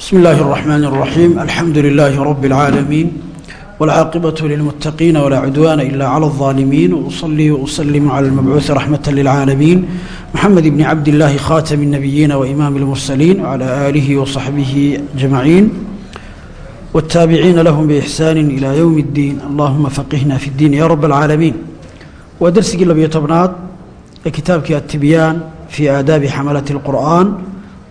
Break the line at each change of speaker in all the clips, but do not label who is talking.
بسم الله الرحمن الرحيم الحمد لله رب العالمين والعاقبة للمتقين ولا عدوان إلا على الظالمين وأصلي وأسلم على المبعوث رحمة للعالمين محمد بن عبد الله خاتم النبيين وإمام المرسلين وعلى آله وصحبه أجمعين والتابعين لهم بإحسان إلى يوم الدين اللهم فقهنا في الدين يا رب العالمين ودرسك اللي بيطبنات كتابك التبيان في آداب حملة القرآن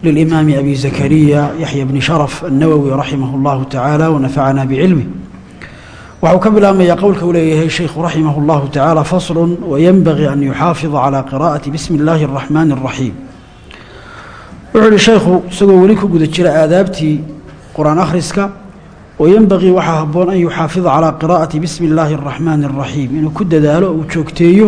للإمام أبي زكريا يحيى بن شرف النووي رحمه الله تعالى ونفعنا بعلمه waxuu ka bilaabmayaa qowlka uu leeyahay sheikhu raximah اllahu tacaala faslu wayenbagii an yuxaafida calaa qiraa'ati bismi اllaahi اraxmaani اraxiim wuxuu ihi sheekhu isagoo weli ku guda jira aadaabtii qur-aan akhriska wayenbagii waxaa habboon an yuxaafida calaa qiraa'ati bismi اllaahi اraxmaani اraxiim inuu ku dadaalo uu joogteeyo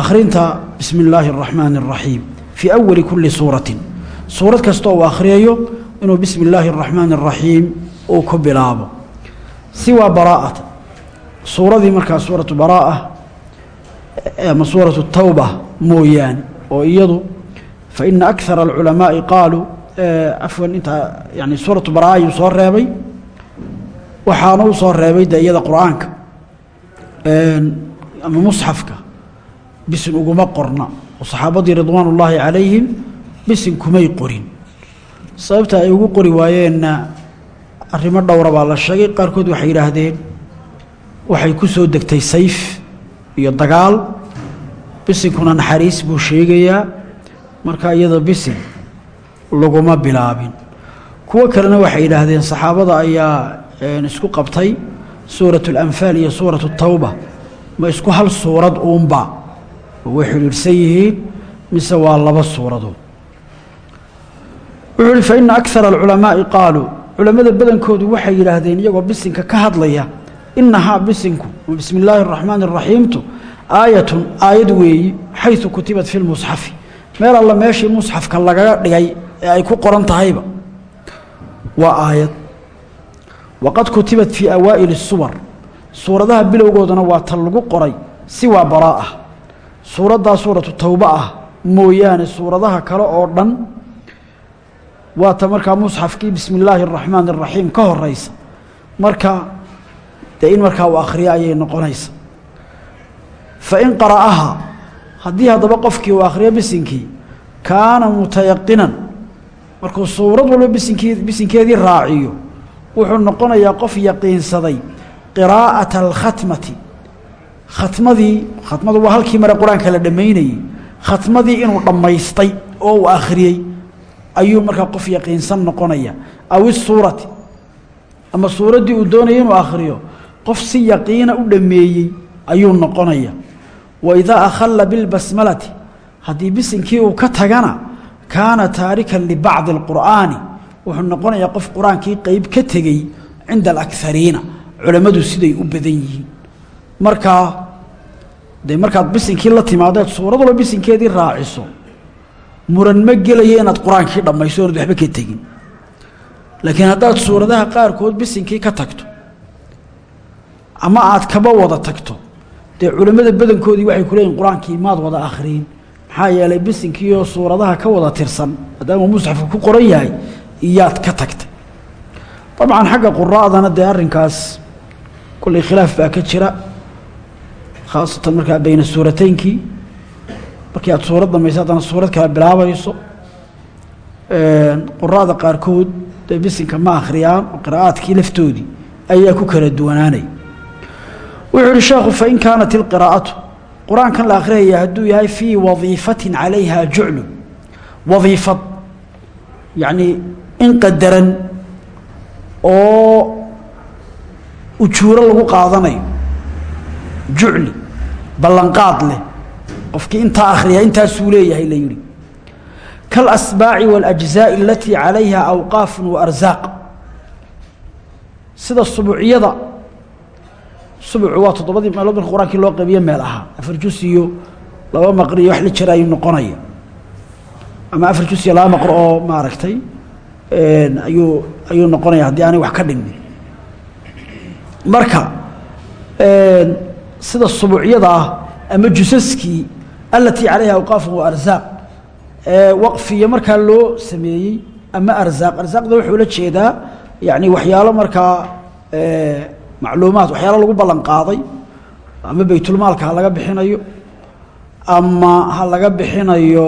akhrinta bismi اllaahi اraxmaani اraxiim fii awali kuli suuratin suurad kasta uu akhriyayo inuu bismi اllaahi اraxmaani اraxiim uu ku bilaabo siwaa baraa'ata suuradii markaa suuratu baraa'a ama suuratu tawba mooyaane oo iyadu fa ina akara alculamaa'i qaaluu afwan intaa yani suuratu baraa'a ayuu soo reebay waxaana u soo reebay de iyada qur-aanka ama musxafka bisin uguma qorna oo saxaabadii ridwaan ullaahi calayhim bisin kumay qorin. Sababta ay ugu qori waayeenna arrimo dhowra baa la sheegay qaarkood waxay yidhaahdeen waxay ku soo degtay sayf iyo dagaal. Bisinkuna naxariis buu sheegayaa. Marka iyada bisin laguma bilaabin. Kuwo kalena waxay yidhaahdeen saxaabada ayaa isku qabtay suuratu alanfaal iyo suuratu tawba. Ma isku hal suurad uunba. Way xidhiidhsan yihiin mise waa laba suuradood wuxuu uhi fa ina akara alculamaa'i qaaluu culammada badankoodu waxay yidhaahdeen iyagoo bisinka ka hadlaya inahaa bisinku bismi illaahi araxmaani araxiimtu aayatun aayad weeyi xaysu kutibat fi lmusxafi meel alla meeshii musxafka lagaga dhigay ee ay ku qoran tahayba. Waa aayad. Waqad kutibat fii awaa'ili suwar. Suuradaha bilowgoodana waa ta lagu qoray siwaa baraa'a. Suuraddaa suuratu towba ah mooyaane suuradaha kale oo dhan waa ta markaa musxafkii bismi illaahi araxmaan araxiim ka horeysa marka dee in markaa uu akhriyo ayay noqonaysa. Fa in qara'aha haddii haddaba qofkii uu akhriyo bisinkii kaana mutayaqinan markuu suurad walba bisinkii bisinkeedii raaciyo wuxuu noqonayaa qof yaqiinsaday qiraa'ata alkhatmati. Khatmadii khatmadu waa halkii mare qur'aanka la dhammaynayey khatmadii inuu dhammaystay oo uu akhriyey ayuu markaa qof yaqiinsan noqonaya. Aw isuurati ama suuraddii uu doonaya inuu akhriyo qof si yaqiina u dhammeeyey ayuu noqonaya. Wa idaa akhalla bilbasmalati haddii bisinkii uu ka tagana kaana taarikan libacdi alqur'aani wuxuu noqonayaa qof qur'aankii qeyb ka tegey cinda alakariina culammadu siday u badan yihiin. Markaa dee markaad bisinkii la timaadeed suurad walba bisinkeedii raaciso muran ma gelaya inaad qur'aankii dhammayso oonad waxba ka tegin. Laakiin haddaad suuradaha qaarkood bisinkii ka tagto ama aad kaba wada tagto dee culammada badankoodii waxay ku leeyihiin qur'aankii maad wada akhriin maxaa yeelay bisinkiioo suuradaha ka wada tirsan maadaamuu musxafka ku qoran yahay iyaad ka tagtay. Dabcan xagga quraa'dana dee arrinkaas kollay khilaaf baa ka jira khaasatan markaa bayna suurateynkii markii aad suurad dhamayso haddana suurad kale bilaabayso quraa'da qaarkood bisinka ma akhriyaan oo qiraa'aadkii laftoodii ayaa ku kala duwanaanay. Wuxuu ihi sheekhu fain kaanat ilqiraa'atu qur'aankan la akhriyaya hadduu yahay fii wadiifatin calayha juclu wadiifad yacnii in qadaran oo ujuuro lagu qaadanayo jucli ballanqaad leh qofkii intaa akhriya intaasuu leeyahay la yidhi kaalasbaaci waاlajzaaءi alatii calayha awqaaf waarsaaq sida subuucyada subucu waa toddobadii meelood marka loo qaybiye meel ahaa afar jus iyo laba maqr wax la jira ayuu noqonaya. Ama afar jus iyo laba maqr oo maaragtay ayuu ayuu noqonaya haddii aanay wax ka dhigmin marka sida subuucyada ah ama jusaskii alatii calayha awqaafun wa arsaaq waqfiya markaa loo sameeyey ama arzaaq. Arsaaqda wuxuu la jeedaa yani waxyaalo markaa macluumaad waxyaalo lagu ballan qaaday ama baytulmaalka ha laga bixinayo ama ha laga bixinayo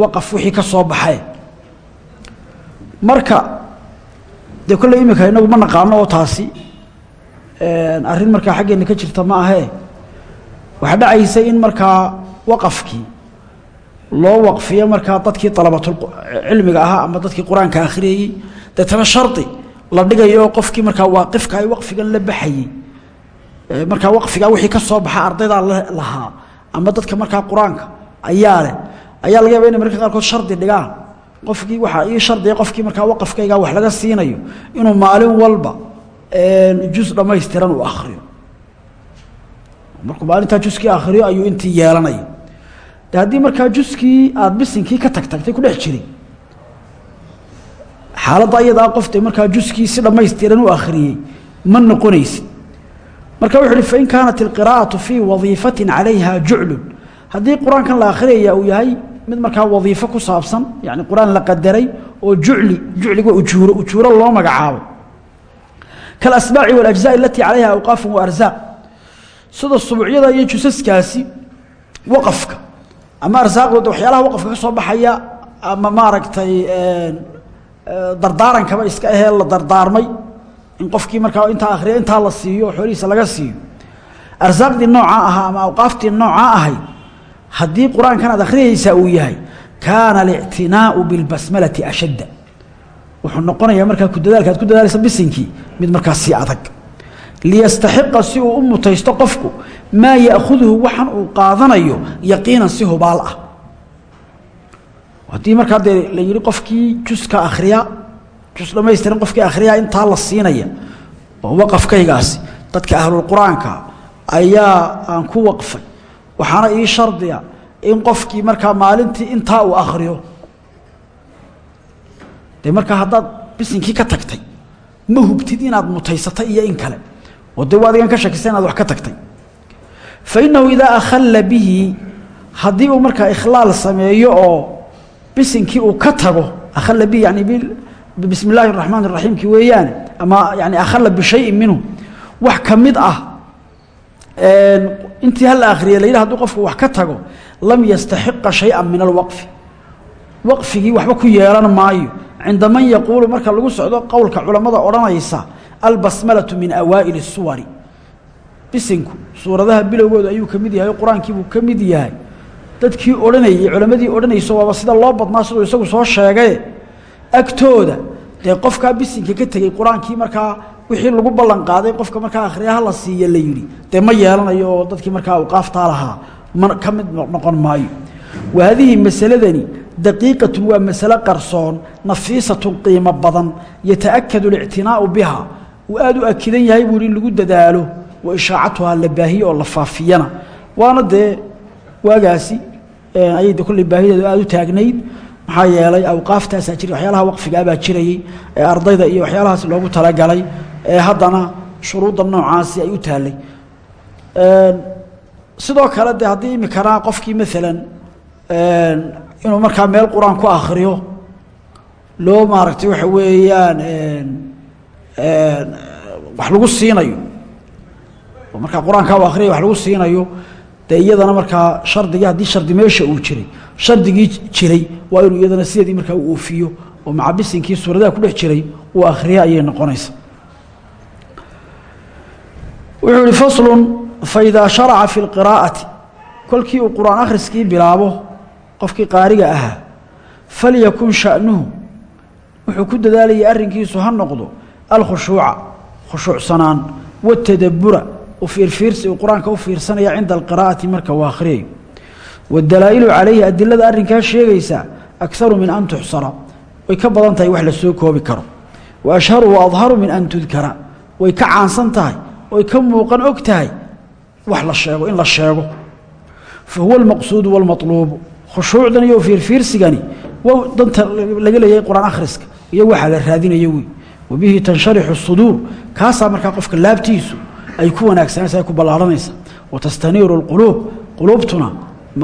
waqaf wixii ka soo baxay. Marka dee kolley iminka inagu ma naqaano oo taasi arrin markaa xaggeena ka jirta ma ahee. Waxaa dhacaysa in markaa waqafkii loo waqfiyo markaa dadkii dalabatulcilmiga ahaa ama dadkii qur'aanka akhriyayey shardi la dhigayo qofkii markaa waaqifka ay waqfigan la baxayey markaa waqfigaa wixii ka soo baxa ardaydaa lahaa ama dadka markaa qur'aanka ayaa leh ayaa laga yaba inay mararka qaarkood shardi dhigaan. Qofkii waxaa ii shardiga qofkii markaa waqafkaygaa wax laga siinayo inuu maalin walba jus dhammaystiran uu akhriyo. Markuu maalintaa juskii akhriyo ayuu intii yeelanaya de haddii markaa juskii aada bisinkii ka tag tagtay ku dhex jiray xaaladda ayadaa qofta markaa juskii si dhammaystiran u akhriyey ma noqonaysid. Marka wuxu uhi fain kaanat ilqiraa'atu fii wadiifatin calayha juclun haddii qur'aankan la akhriyaya uu yahay mid markaa wadiifo ku saabsan yani qur'aan la qadaray oo jucli jucliga ujuuro ujuuro loo magacaabo. Kalasbaaci walajzaai alatii calayha awqaafun wa arsaaq sida subuucyada iyo jusaskaasi waqafka ama arsaaqdooda waxyaalaha waqafka ka soo baxaya ama maaragtay dardaarankaba iska ahee la dardaarmay. In qofkii markaa intaa akhriya intaa la siiyo oo xoolihiisa laga siiyo. Arsaaqdii noocaa ahaa ama awqaaftii noocaa ahayd haddii qur'aankan aad akhriyaysaa uu yahay kaana alictinaau bilbasmalati ashadda. Wuxuu noqonayaa markaa ku dadaalka ad ku dadaalaysa bisinkii mid markaa sii adag liyastaxiqa si uu u mutaysto qofku maa ya'khuduhu waxan uu qaadanayo yaqiinan si hubaal ah. Haddii markaa dee la yihi qofkii juska akhriya jus dhamaystiran qofkii akhriyaa intaa la siinaya oo waqafkaygaasi dadka ahlulqur-aanka ayaa aan ku waqfay waxaana ii shardiya in qofkii markaa maalintii intaa uu akhriyo. Dee markaa haddaad bisinkii ka tagtay ma hubtid inaad mutaysatay iyo in kale oo dee adigan ka shakisa inaad wax ka tagtay. Fa innahu idaa akhalla bihi haddii uu markaa ikhlaal sameeyo oo bisinkii uu ka tago akhalla bihi yani bismi illaahi raxmaan raxiimki weeyaane ama yani akhalla bishayin minhu wax ka mid ah intii hala akhriya la yidhi haduu qofku wax ka tago lam yastaxiqa shayئa min alwaqfi. Waqfigii waxba ku yeelan maayo. Cinda man marka lagu socdo qowlka culammada odhanaysa albasmalatu min awaa'ili suwari. Bisinku suuradaha bilowgooda ayuu ka mid yahay oo qur'aankiibuu ka mid yahay. Dadkii odhanayay culammadii odhanayso waaba sida loo badnaa siduu isagu soo sheegaye agtooda dee qofkaa bisinka ka tegey qur'aankii markaa wixii lagu ballan qaaday qofka markaa akhriyaha la siiya la yidhi dee ma yeelanayo oo dadkii markaa awqaaftaa lahaa ma ka mid noqon maayo. Wa haadihi masaladani daqiiqatun waa masalo qarsoon nafiisatun qiimo badan yataakadu alictinaa'u bihaa uu aada u akidan yahay buu in lagu dadaalo wa ishaacatuhaa la baahiye oo la faafiyana. Waana dee waagaasi ayay de kolley baahideedu aada u taagnayd. Maxaa yeelay awqaaftaasaa jira waxyaalaha waqfigaabaa jirayey ee ardayda iyo waxyaalahaas loogu talagalay ee haddana shuruudda noocaasi ay u taallay. Sidoo kale de haddii imikana qofkii maalan inuu markaa meel qur'aan ku akhriyo loo maaragtay waxa weeyaan wax lagu siinayo. Oo markaa qur'aankaa wax lagu siinayo dee iyadana markaa shardigii haddii shardi meesha uu jiray shardigii jiray waa inuu iyadana sideedii markaa u oofiyo oo macabisinkii suuradaha ku dhex jiray uu akhriya ayay noqonaysa. Wuxuu ihi faslun faidaa sharaca fi lqiraa'ati kolkii uu qur'aan akhriskii bilaabo qofkii qaariga ahaa falyakun sha'nuhu. Wuxuu ku dadaalayay arrinkiisu ha noqdo alkhushuuca khushuucsanaan watadabura u fiirfiirsi uu qur'aanka u fiirsanaya cinda alqiraa'ati marka uu akhriyayo waddalaa'ilu calayhi adilada arrinkaa sheegaysa akaru min an tuxsara way ka badan tahay wax la soo koobi karo. Wa ashharu wa adharu min an tudkara way ka caansan tahay oy ka muuqan og tahay wax la sheego in la sheego. Fa huwa almaqsuudu wاlmaطluubu khushuucdan danta laga leeyahay qur'aan akhriska iyo waxaa la raadinayo wey wa bihi tansharixu suduur kaasaa markaa qofka laabtiisu ay ku wanaagsanaysa ay ku ballaaranaysa wa tastaniiru اlquluub quluubtuna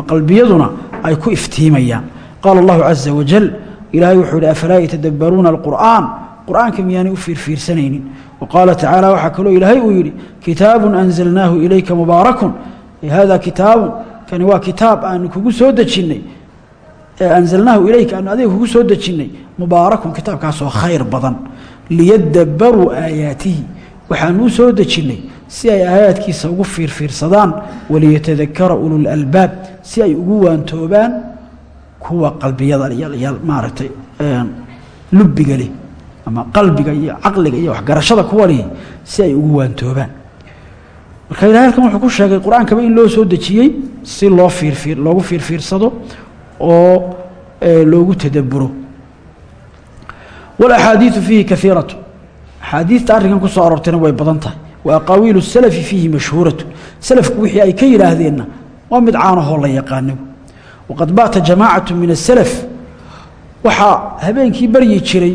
qalbiyaduna ay ku iftiimayaan. Qaala allahu caza wajal ilaahay wuxuu ihi afalaa yatadabbaruuna alqur'aan? Qur'aanka miyaanay u fiirfiirsanaynin. Wa qaala tacaala waxaa kaloo ilaahay uu yidhi kitaabun anzalnaahu ilayka mubaarakun hada kitaabun kani waa kitaab aanu kugu soo dejinnay. Anzalnaahu ilayka aanu adiga kugu soo dejinnay mubaarakun kitaabkaasoo khayr liyadabbaruu aayaatihi. Waxaanuu soo dejinnay si ay aayaadkiisa ugu fiirfiirsadaan waliyatadakara ululalbaab si ay ugu waantoobaan kuwa qalbiyada maaragtay lubiga leh ama qalbiga iyo caqliga iyo waxgarashada kuwa leh si ay ugu waantoobaan. Marka ilahay halkan wuxuu ku sheegay qur'aankaba in loo soo dejiyey si loo fiirfiir loogu fiirfiirsado oo loogu tadaburo walaxaadiidu fiihi kaiiratu axaadiidta arrinkan ku soo aroortayna way badan tahay. Wa aqaawiilu salafi fiihi mashhuuratu. Salafku wixii ay ka yidhaahdeenna waa mid caanahoo la yaqaano. Waqad baata jamaacatu min asalaf waxaa habeenkii baryi jiray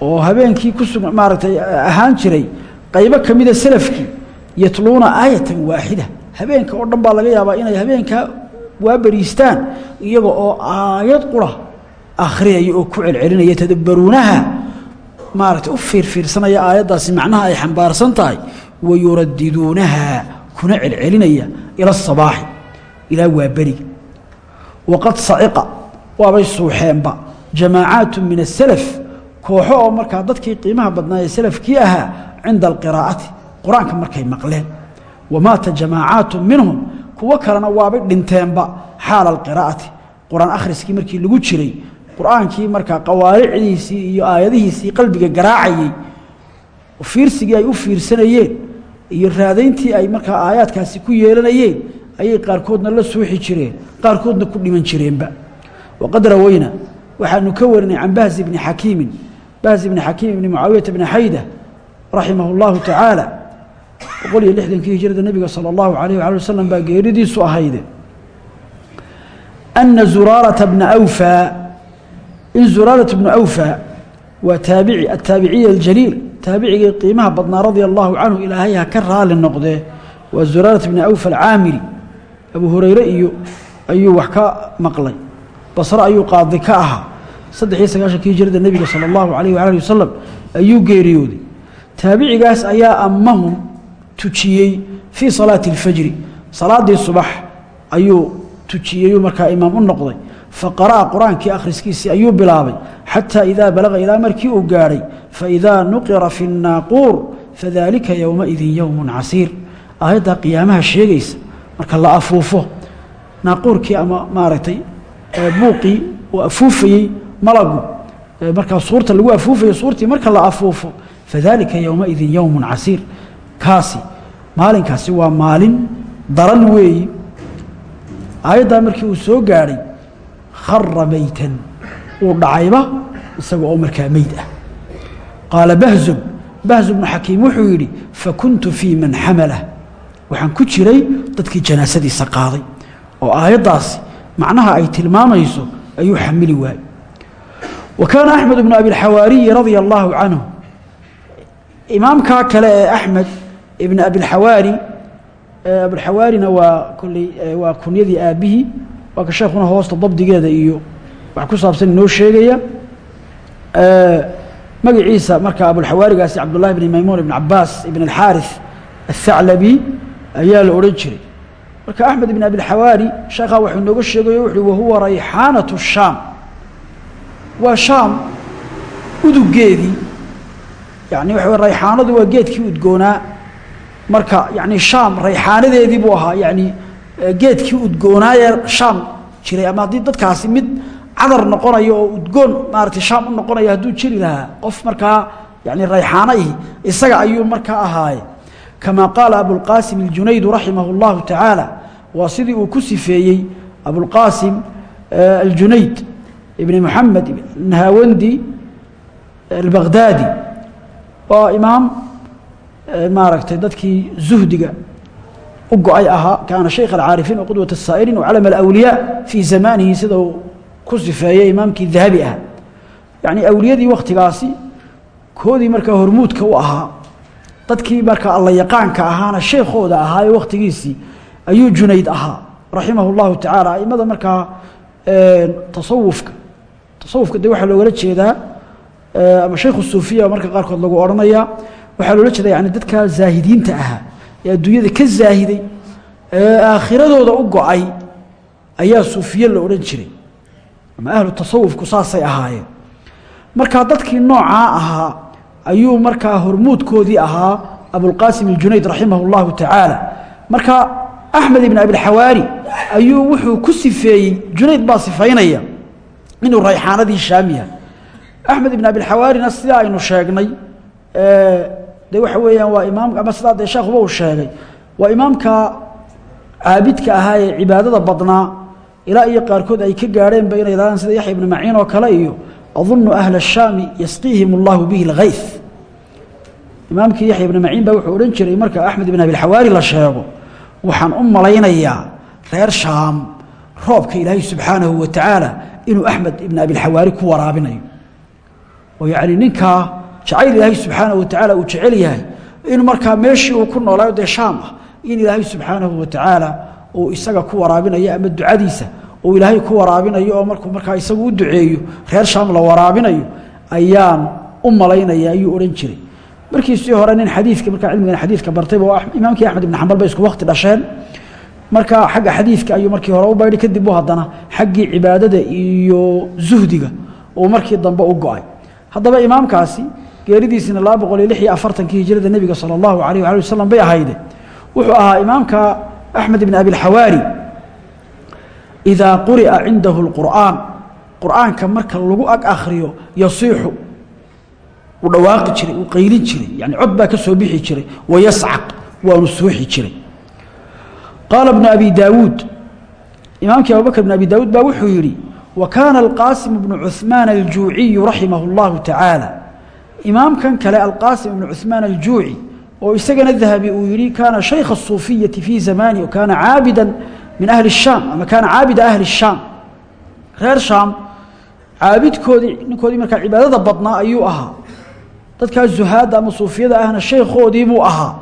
oo habeenkii ku sug maaragtay ahaan jiray qaybo ka mida yatluuna aayatan waaxida habeenka oo dhan baa laga yaabaa inay habeenkaa waa beriistaan iyaga oo aayad qura akhriyaya oo ku celcelinaya tadabbaruunaha. Maaragtay u fiirfiirsanaya aayaddaasi macnaha ay xambaarsan tahay wa yuradiduunaha kuna celcelinaya ila asabaaxi ilaa waa beriga waqad saciqa waabay suuxeenba jamaacaatu min asalaf kooxo oo markaa dadkii qiimaha badnaa ee salafkii ahaa cinda alqiraa'ati qur'aanka markay maqleen. Wamaata jamaacaatu minhum kuwo kalena waabay dhinteenba xaala alqiraa'ati qur'aan akhriskii markii lagu jiray qur-aankii markaa qawaalicdiisii iyo aayadihiisii qalbiga garaacayey fiirsigii ay u fiirsanayeen iyo raadayntii ay markaa aayaadkaasi ku yeelanayeen ayay qaarkoodna la suuxi jireen qaarkoodna ku dhiman jireenba waqad raweyna waxaanu ka warinay can bahzi bni xakiimin bahzi bni xakiim ibni mucaawiyata bni xayda raximah اllahu tacaala boqol iyo lixdankii hijrada nebiga salى اllahu alayh wali wasalam baa geeridiisu ahayde ana zuraarata bna awfa in zuraarata bnu awfa waa taabici ataabiciya aljaliil taabicigii qiimaha badnaa radia allahu canhu ilaahay ha ka raali noqdee waa zuraarata bni awfa alcaamiri. Abu hureyre iyo ayuu wax ka maqlay. Basre ayuu qaadi ka ahaa. Saddex iyo sagaashankii hijrada nebiga sala allahu alayh waali ali wasalam ayuu geeriyooday. Taabicigaas ayaa ammahum tujiyey fii salaati اlfajri salaaddii subax ayuu tujiyeyuu markaa imaam u noqday faqara'a qur'aankii akhriskiisii ayuu bilaabay xataa idaa balaga ilaa markii uu gaadhay faidaa nuqira fi الnaaquur fadalika yowmaidin yowm casiir. Aayaddaa qiyaamaha sheegaysa marka la afuufo naaquurkii ama maaragtay buuqii uu afuufayey malagu markaa suurta lagu afuufayo suurtii marka la afuufo fadalika yowmaidin yowm casiir. Kaasi maalinkaasi waa maalin daran weeyi. Aayaddaa markii uu soo gaadhay khara meytan uu dhacayba isaga oo markaa meyd ah. Qaala bahzum bahzu bnu xakiim wuxuu yidhi fakuntu fii man xamalah waxaan ku jiray dadkii janaasadiisa qaaday oo aayaddaasi macnaha ay tilmaamayso ayuu xamili waayey. Wa kaana axmed bnu abilxawaariyi radia allaahu canhu imaamkaa kale ee axmed ibn abilxawaari abilxawaarina waa kolley waa kunyadii aabbihii waa ka sheekuna hoosta dabdigeeda iyo wax ku saabsan inoo sheegaya. Magaciisa marka abulxawaarigaasi cabdullahi bn maymuun ibn cabaas ibn alxaarith aلthaclabi ayaa la odhan jiray. Marka axmed ibn abilxawaari sheekhaa waxuu inooga sheegayo wuxuui wahuwa rayxaanaةu shaam. Waa shaam udugeedii yani waxa rayxaanadu waa geedkii udgoonaa. Marka yani shaam rayxaanadeedii buu ahaa yani geedkii udgoonaayee shaam jiray. Ama haddii dadkaasi mid cadar noqonayo oo udgoon maaragtay shaam u noqonaya hadduu jiri lahaa qof markaa yani rayxaanaihi isaga ayuu markaa ahaaye kama qaala abulqaasim اljunaydu raximah اllahu tacaala waa sidii uu ku sifeeyey abulqaasim aljunayd ibni moxamed nahawandi albagdaadi waa imaam maaragtay dadkii zuhdiga u go'ay ahaa kaana shaykh alcaarifiin qudwata saa'ilin wacalama alawliyaa fii zamaanihi sida uu ku sifeeyey imaamkii dahabi ah yacnii awliyadii wakhtigaasi koodii markaa hormuudka u ahaa dadkii markaa allayaqaanka ahaana sheekhooda ahaa ee wakhtigiisii ayuu junayd ahaa raximahu llahu tacaala aimada markaa tasawufka tasawufka dee waxaa loogala jeedaa ama shaykhu suufiya marka qaarkood lagu odhanayaa waxaa loola jeeda yani dadka zaahidiinta ahaa ee adduunyada ka zaahiday ee aakhiradooda u go'ay ayaa suufiye la odhan jiray. Ama ahlu tasawufku saasay ahaayeen. Markaa dadkii noocaa ahaa ayuu markaa hormuudkoodii ahaa abulqaasim aljunayd raximah اllahu tacaala marka axmed ibn abilxawaari ayuu wuxuu ku sifeeyey junayd baa sifaynaya inuu rayxaanadii shaam yahay. Axmed ibn abilxawaarina sidaa aynu sheegnay de waxa weeyaan waa imaam ama sidaa dee sheekhuba sheegay waa imaamka caabidka ahaa ee cibaadada badnaa ilaa iyo qaarkood ay ka gaadheenba inay yidhahdaan sida yaxya ibnu maciin oo kale iyo adunnu ahla shaami yasqiihim allahu bihi lgayth imaamkii yaxya ibnu maciin baa wuxuu odhan jiray marka axmed ibn abilxawaari la sheego waxaan u malaynayaa reer shaam roobka ilaahay subxaanahu wa tacaala inuu axmed ibn abilxawaari ku waraabinayo. Oo yacni ninkaa jacayl ilaahay subxaanahu wa tacaala uu jecel yahay in markaa meeshii uu ku noolaayo dee ah in ilaahay subxaanahu wa tacaala uu isaga ku waraabinayo ama ducadiisa uu ilaahay ku waraabinayo oo markuu markaa isagu u duceeyo reer shaam la waraabinayo ayaan u malaynaya ayuu odhan jiray. Markiisii hore nin xadiidka markaa cilmigan xadiidka bartayba imaamkii axmed ibn xambal bay isku wakti dhasheen. Marka xagga xadiidka ayuu markii hore u baydhi kadib u haddana xaggii cibaadada iyo zuhdiga uu markii dambe u go'ay. Haddaba imaamkaasi geeridiisina laba boqol iyo lix iyo afartankii hijrada nebiga sala allahu alayh waali wasalam bay ahayde wuxuu ahaa imaamka axmed ibn abilxawaari idaa quri'a cindahu lqur'aan qur'aanka marka lagu ag akhriyo yasiixu uu dhawaaqi jiray uu qaylin jiray yani cod baa ka soo bixi jiray wayascaq waanu suuxi jiray. Qaala bnu abi daawuud imaamkii abubakr bn abi daawuud baa wuxuu yidhi wa kaana alqaasim bnu cuثmaan aljuuciyu raximah اllahu tacaala imaamkan kale alqaasim ibnu cuثmaan aljuuci oo isagana dahabi uu yihi kaana shaykha الصuufiyati fii zamani o kaana caabida min ahli الshaam ama kaana caabida ahli الshaam reer shaam caabidkoodii ninkoodii markaa cibaadada badnaa ayuu ahaa dadkaa zuhaadda ama suufiyada ahna shaykhoodii buu ahaa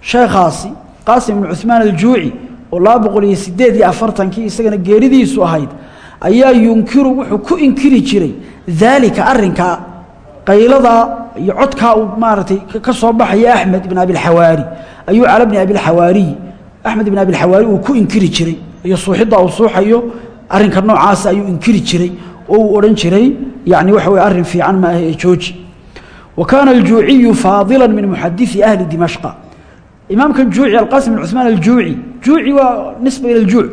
sheekhaasi qaasim ibnu cuثmaan aljuuci oo laba boqol iyo sideed iyo afartankii isagana geeridiisu ahayd ayaa yunkiru wuxuu ku inkiri jiray daalika arinkaa qayladaa iyo codkaa uu maaragtay ka soo baxaya axmed ibn abilxawaari ayuu cala bni abilxawaariyi axmed ibn abilxawaari uu ku inkiri jiray. Iyo suuxidda uu suuxayo arrinka noocaasa ayuu inkiri jiray oo uu odhan jiray yani waxa weye arrin fiican ma ah ee jooji. Wa kaana aljuuciyu faadila min muxadii ahli dimashqa imaamkan juuci alqasim bn cuثmaan aljuuci juuci waa nisba ila ljuuc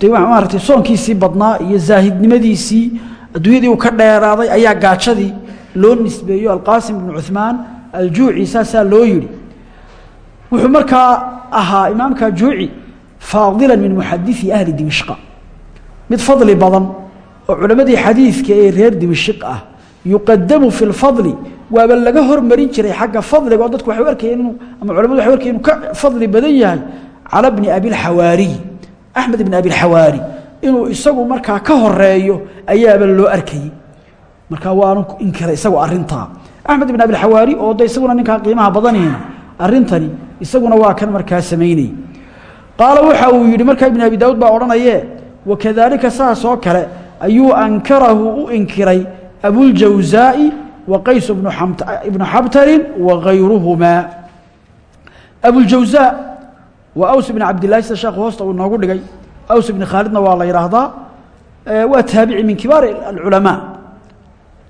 de maaratay soonkiisii badnaa iyo zaahidnimadiisii adduunyadii uu ka dheeraaday ayaa gaajadii loo nisbeeyo alqaasim bnu cuثmaan aljuuci saasaa loo yihi wuxuu markaa ahaa imaamka juuci faadila min muxadii ahli dimashqa mid fadli badan oo culammadii xadiidka ee reer dimashq ah yuqadamu fi lfadli waaba laga hormarin jiray xagga fadliga oo dadku waxay u arkayeen inuu ama culamadu waxay u arkayeen inuu ka fadli badan yahay cala bni abilxawaariy axmed ibn abilxawaari inuu isagu markaa ka horeeyo ayaaba loo arkayey markaa waanu inkiray isagu arintaa axmed ibn abilxawaari oo de isaguna ninkaa qiimaha badanihina arintani isaguna waa kan markaa samaynayey qaala waxa uu yidhi markaa ibn abi daawud baa odhanaye wakadaalika saas oo kale ayuu ankarahu u inkiray abuljawsaa'i wa qays ibnu xabtarin wa gayruhumaa abuljawsaa waa aws ibn cabdillahi sida sheekhu hoosta uu inoogu dhigay aws ibni khaalidna waa la yidhaahdaa waa taabici min kibaari alculamaa.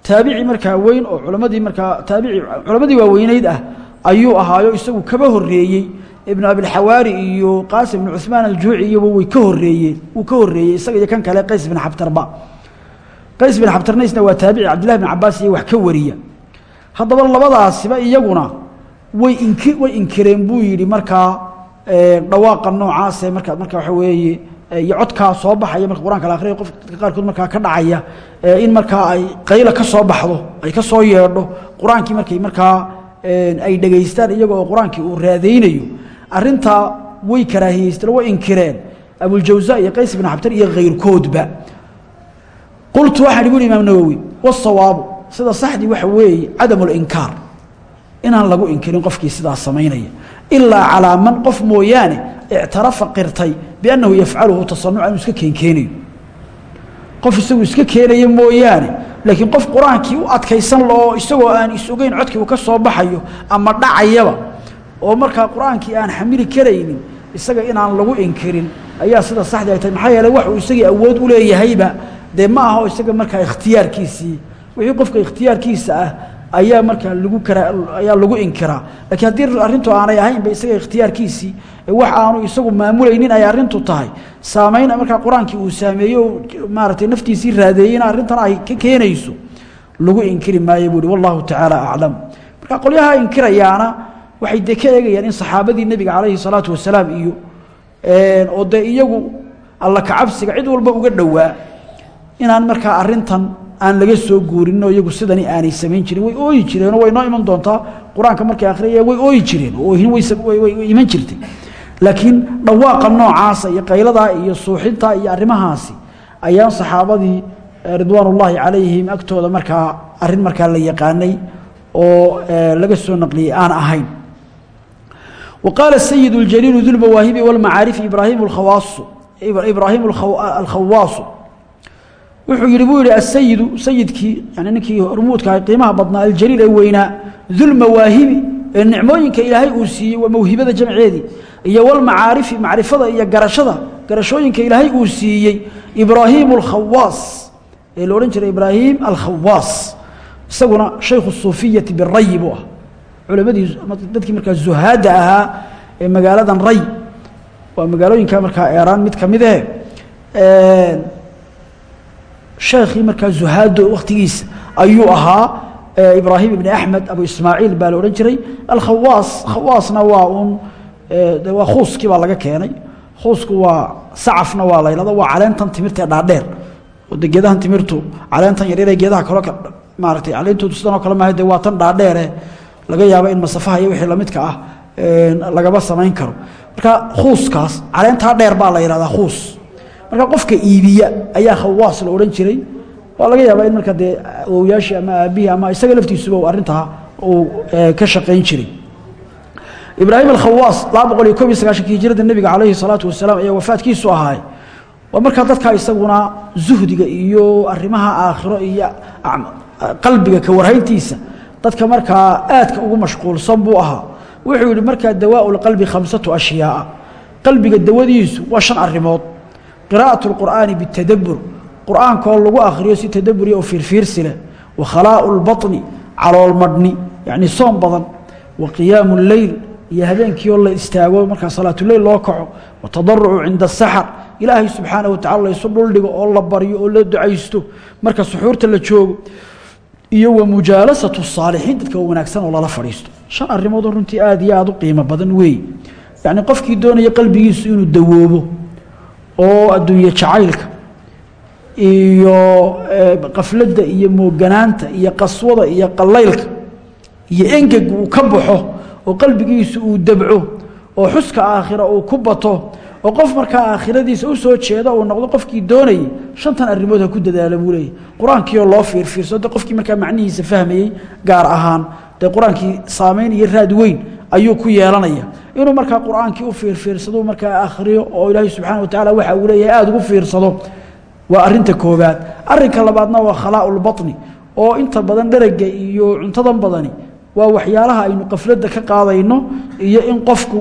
Taabici markaa weyn oo culamadii markaa taabici culamadii waaweyneyd ah ayuu ahaayo isagu kaba horeeyey ibnu abilxawaari iyo qaasim ibnu cuثmaan aljuuci iyoba way ka horeeyeen wuu ka horeeyey isaga iyo kan kale qays ibn xabtarba. Qays bin xabtarnaysna waa taabici cabdillahi bn cabaas iyo wax ka wariya. Haddaba labadaasiba iyaguna way inki way inkireen buu yidhi markaa dhawaaqa noocaase marka marka waxa weeye iyo codkaa soo baxaya. Marka qur'anka la akhriya qof dadka qaarkood markaa ka dhacaya in markaa ay qayla ka soo baxdo ay ka soo yeedho qur'aankii markay markaa ay dhegaystaan iyaga oo qur'aankii uu raadaynayo arintaa way karaahiyeysteen way inkireen. Abuljawsa iyo qays ibn xabtar iyo kayrkoodba qultu waxaan igu imaam nawowi wasawaabu sida saxdii waxa weeye cadam اlinkaar inaan lagu inkirin qofkii sidaas samaynaya ilaa calaa man qof mooyaane ictarafa qirtay biannahu yafcaluhu tasanuca inuu iska keenkeenayo. Qof isagu iska keenaya mooyaane laakiin qof qur'aankii u adkaysan laoo isagoo aan is-ogeyn codkii uu ka soo baxayo ama dhacayaba oo markaa qur'aankii aan xamili karaynin isaga inaan lagu inkirin ayaa sida saxdii ay tahay maxaa yeeley waxuu isagii awood u leeyahayba dee ma aha isaga markaa ikhtiyaarkiisii wixii qofka ikhtiyaarkiisa ah ayaa markaa lagu ayaa lagu inkiraa. Lakiin haddii arrintu aanay ahaynba isaga ikhtiyaarkiisii wax aanu isagu maamulaynin ay arrintu tahay. Saamayn markaa qur'aankii uu saameeyo maaragtay naftiisii raadeeyeyna arrintan ay ka keenayso lagu inkiri maayo buu hi wallahu tacaala aclam marka qolyaha inkirayaana waxay dee ka eegayaan in saxaabadii nebiga calayhi salaatu wasalaam iyo oo dee iyagu alla kacabsiga cid walba uga dhowaa inaan markaa arintan aan laga soo guurinoo iyagu sidani aanay samayn jirin way ooyi jireenoo way noo iman doontaa qur-aanka markay akhriyaya way ooyi jireen oo oohin way iman jirtay laakiin dhawaaqa noocaasa iyo qayladaa iyo suuxintaa iyo arrimahaasi ayaan saxaabadii ridwaan ullaahi calayhim agtooda markaa arrin markaa la yaqaanay oo laga soo naqliyey aan ahayn وقال السيد الجليل ذو المواهب والمعارف إبراهيم الخواص إبراهيم الخواص wuxuu yidhi buu yidhi asayidu sayidkii yani ninkii hormuudka qiimaha badnaa aljaliil ee weynaa dulmawaahibi ee nicmooyinka ilaahay uu siiyey waa mawhibada jamceedii iyo walmacaarifi macrifada iyo garashada garashooyinka ilaahay uu siiyey ibraahiim alkhawaas ee la odhan jiray ibraahim alkhawaas isaguna shaykhu suufiyati birayi buu ah culamadii dadkii markaa zuhaadda ahaa ee magaaladan ray waa magaalooyinka markaa eeraan mid ka mid eh sheekhii markaa zuhaado wakhtigiisa ayuu ahaa ibraahim ibni axmed abu ismaaciil baa la odhan jiray. Alkhawaas khawaasna waa un waa khuuskii baa laga keenay. Khuusku waa sacafna waa la waa caleentan timirta ee dhaadheer. Geedahan timirtu caleentan yaryaree geedaha kalo maaratay caleentoodu sidanoo kale maaha de waa tan dhaadheere. Laga yaabo in masafaha iyo wixii lamidka ah lagaba samayn karo. Marka khuuskaas caleentaa dheer baa la yidhahdaa khuus marka qofka iibiya ayaa khawaas la odhan jiray. Waa laga yaabaa in marka dee awowyaashii ama aabihii ama isaga laftiisuba arrintaa uu ka shaqayn jiray. Ibraahim alkhawaas laba boqol iyo kob iyo sagaashanki hijrada nebiga calayhi salaatu wasalaam ayaa wafaadkiisu ahaay. Waa markaa dadka isaguna zuhdiga iyo arrimaha aakhiro iyo qalbiga ka warhayntiisa dadka markaa aadka ugu mashquulsan buu ahaa. Wuxuu yihi markaa dawaau lqalbi khamsatu ashyaaa. Qalbiga dawadiisu waa shan arrimood qiraaءaة الqur'aani bالtadabur qur'aankoo lagu akhriyo si tadaburi oo fiirfiirsi leh wa khalaaءu اlbaطni calool madhni yacni soom badan wa qiyaamu اleyl iyo habeenkiioo la istaago markaa salaatuleyl loo kaco wa tadarucu cinda asaxar ilaahay subxaanaه wa tacala laysu dhuldhigo oo la baryo oo la ducaysto marka suxuurta la joogo iyo wa mujaalasaةu الsaalixiin dadka wanaagsan oo lala fadhiisto shan arrimoodoo runtii aad iyo aad u qiimo badan weey yacni qofkii doonaya qalbigiisu inuu dawoobo oo adduunye jacaylka iyo qafladda iyo mooganaanta iyo qaswada iyo qalaylka iyo engeg uu ka baxo oo qalbigiisu uu dabco oo xuska aakhira uu ku bato oo qof markaa aakhiradiisa u soo jeeda uu noqdo qofkii doonayey shantan arrimood ha ku dadaala buu leeyahy qur'aankiioo loo fiirfiirso de qofkii markaa macnihiisa fahmayey gaar ahaan dee qur'aankii saameyn iyo raad weyn ayuu ku yeelanaya inuu markaa qur'aankii u fiirfiirsado markaa akhriyo oo ilaahay subxaana wa tacala waxa uu leeyahay aada ugu fiirsado waa arinta koobaad arinka labaadna waa khalaau lbaطni oo inta badan dherega iyo cuntadan badani waa waxyaalaha aynu qafladda ka qaadayno iyo in qofku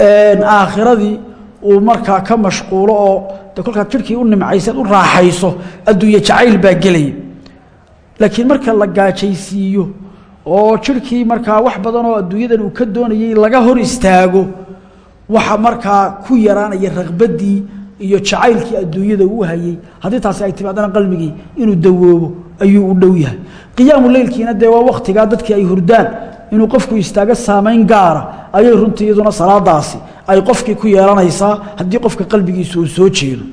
aakhiradii uu markaa ka mashquulo oo de kolkaad jirhkii u nimcayseed u raaxayso adduunye jacayl baa gelaya. Laakiin marka la gaajaysiiyo oo jirhkii markaa wax badan oo adduunyadan uu ka doonayey laga hor istaago waxa markaa ku yaraanaya raqbaddii iyo jacaylkii adduunyada uu hayey haddii taasi ay timaadana qalbigii inuu dawoobo ayuu u dhow yahay. Qiyaamu leylkiina dee waa wakhtigaa dadkii ay hurdaan inuu qofku istaago saamayn gaara ayay runtii iyaduna salaadaasi ay qofkii ku yeelanaysaa haddii qofka qalbigiisu uu soo jeedo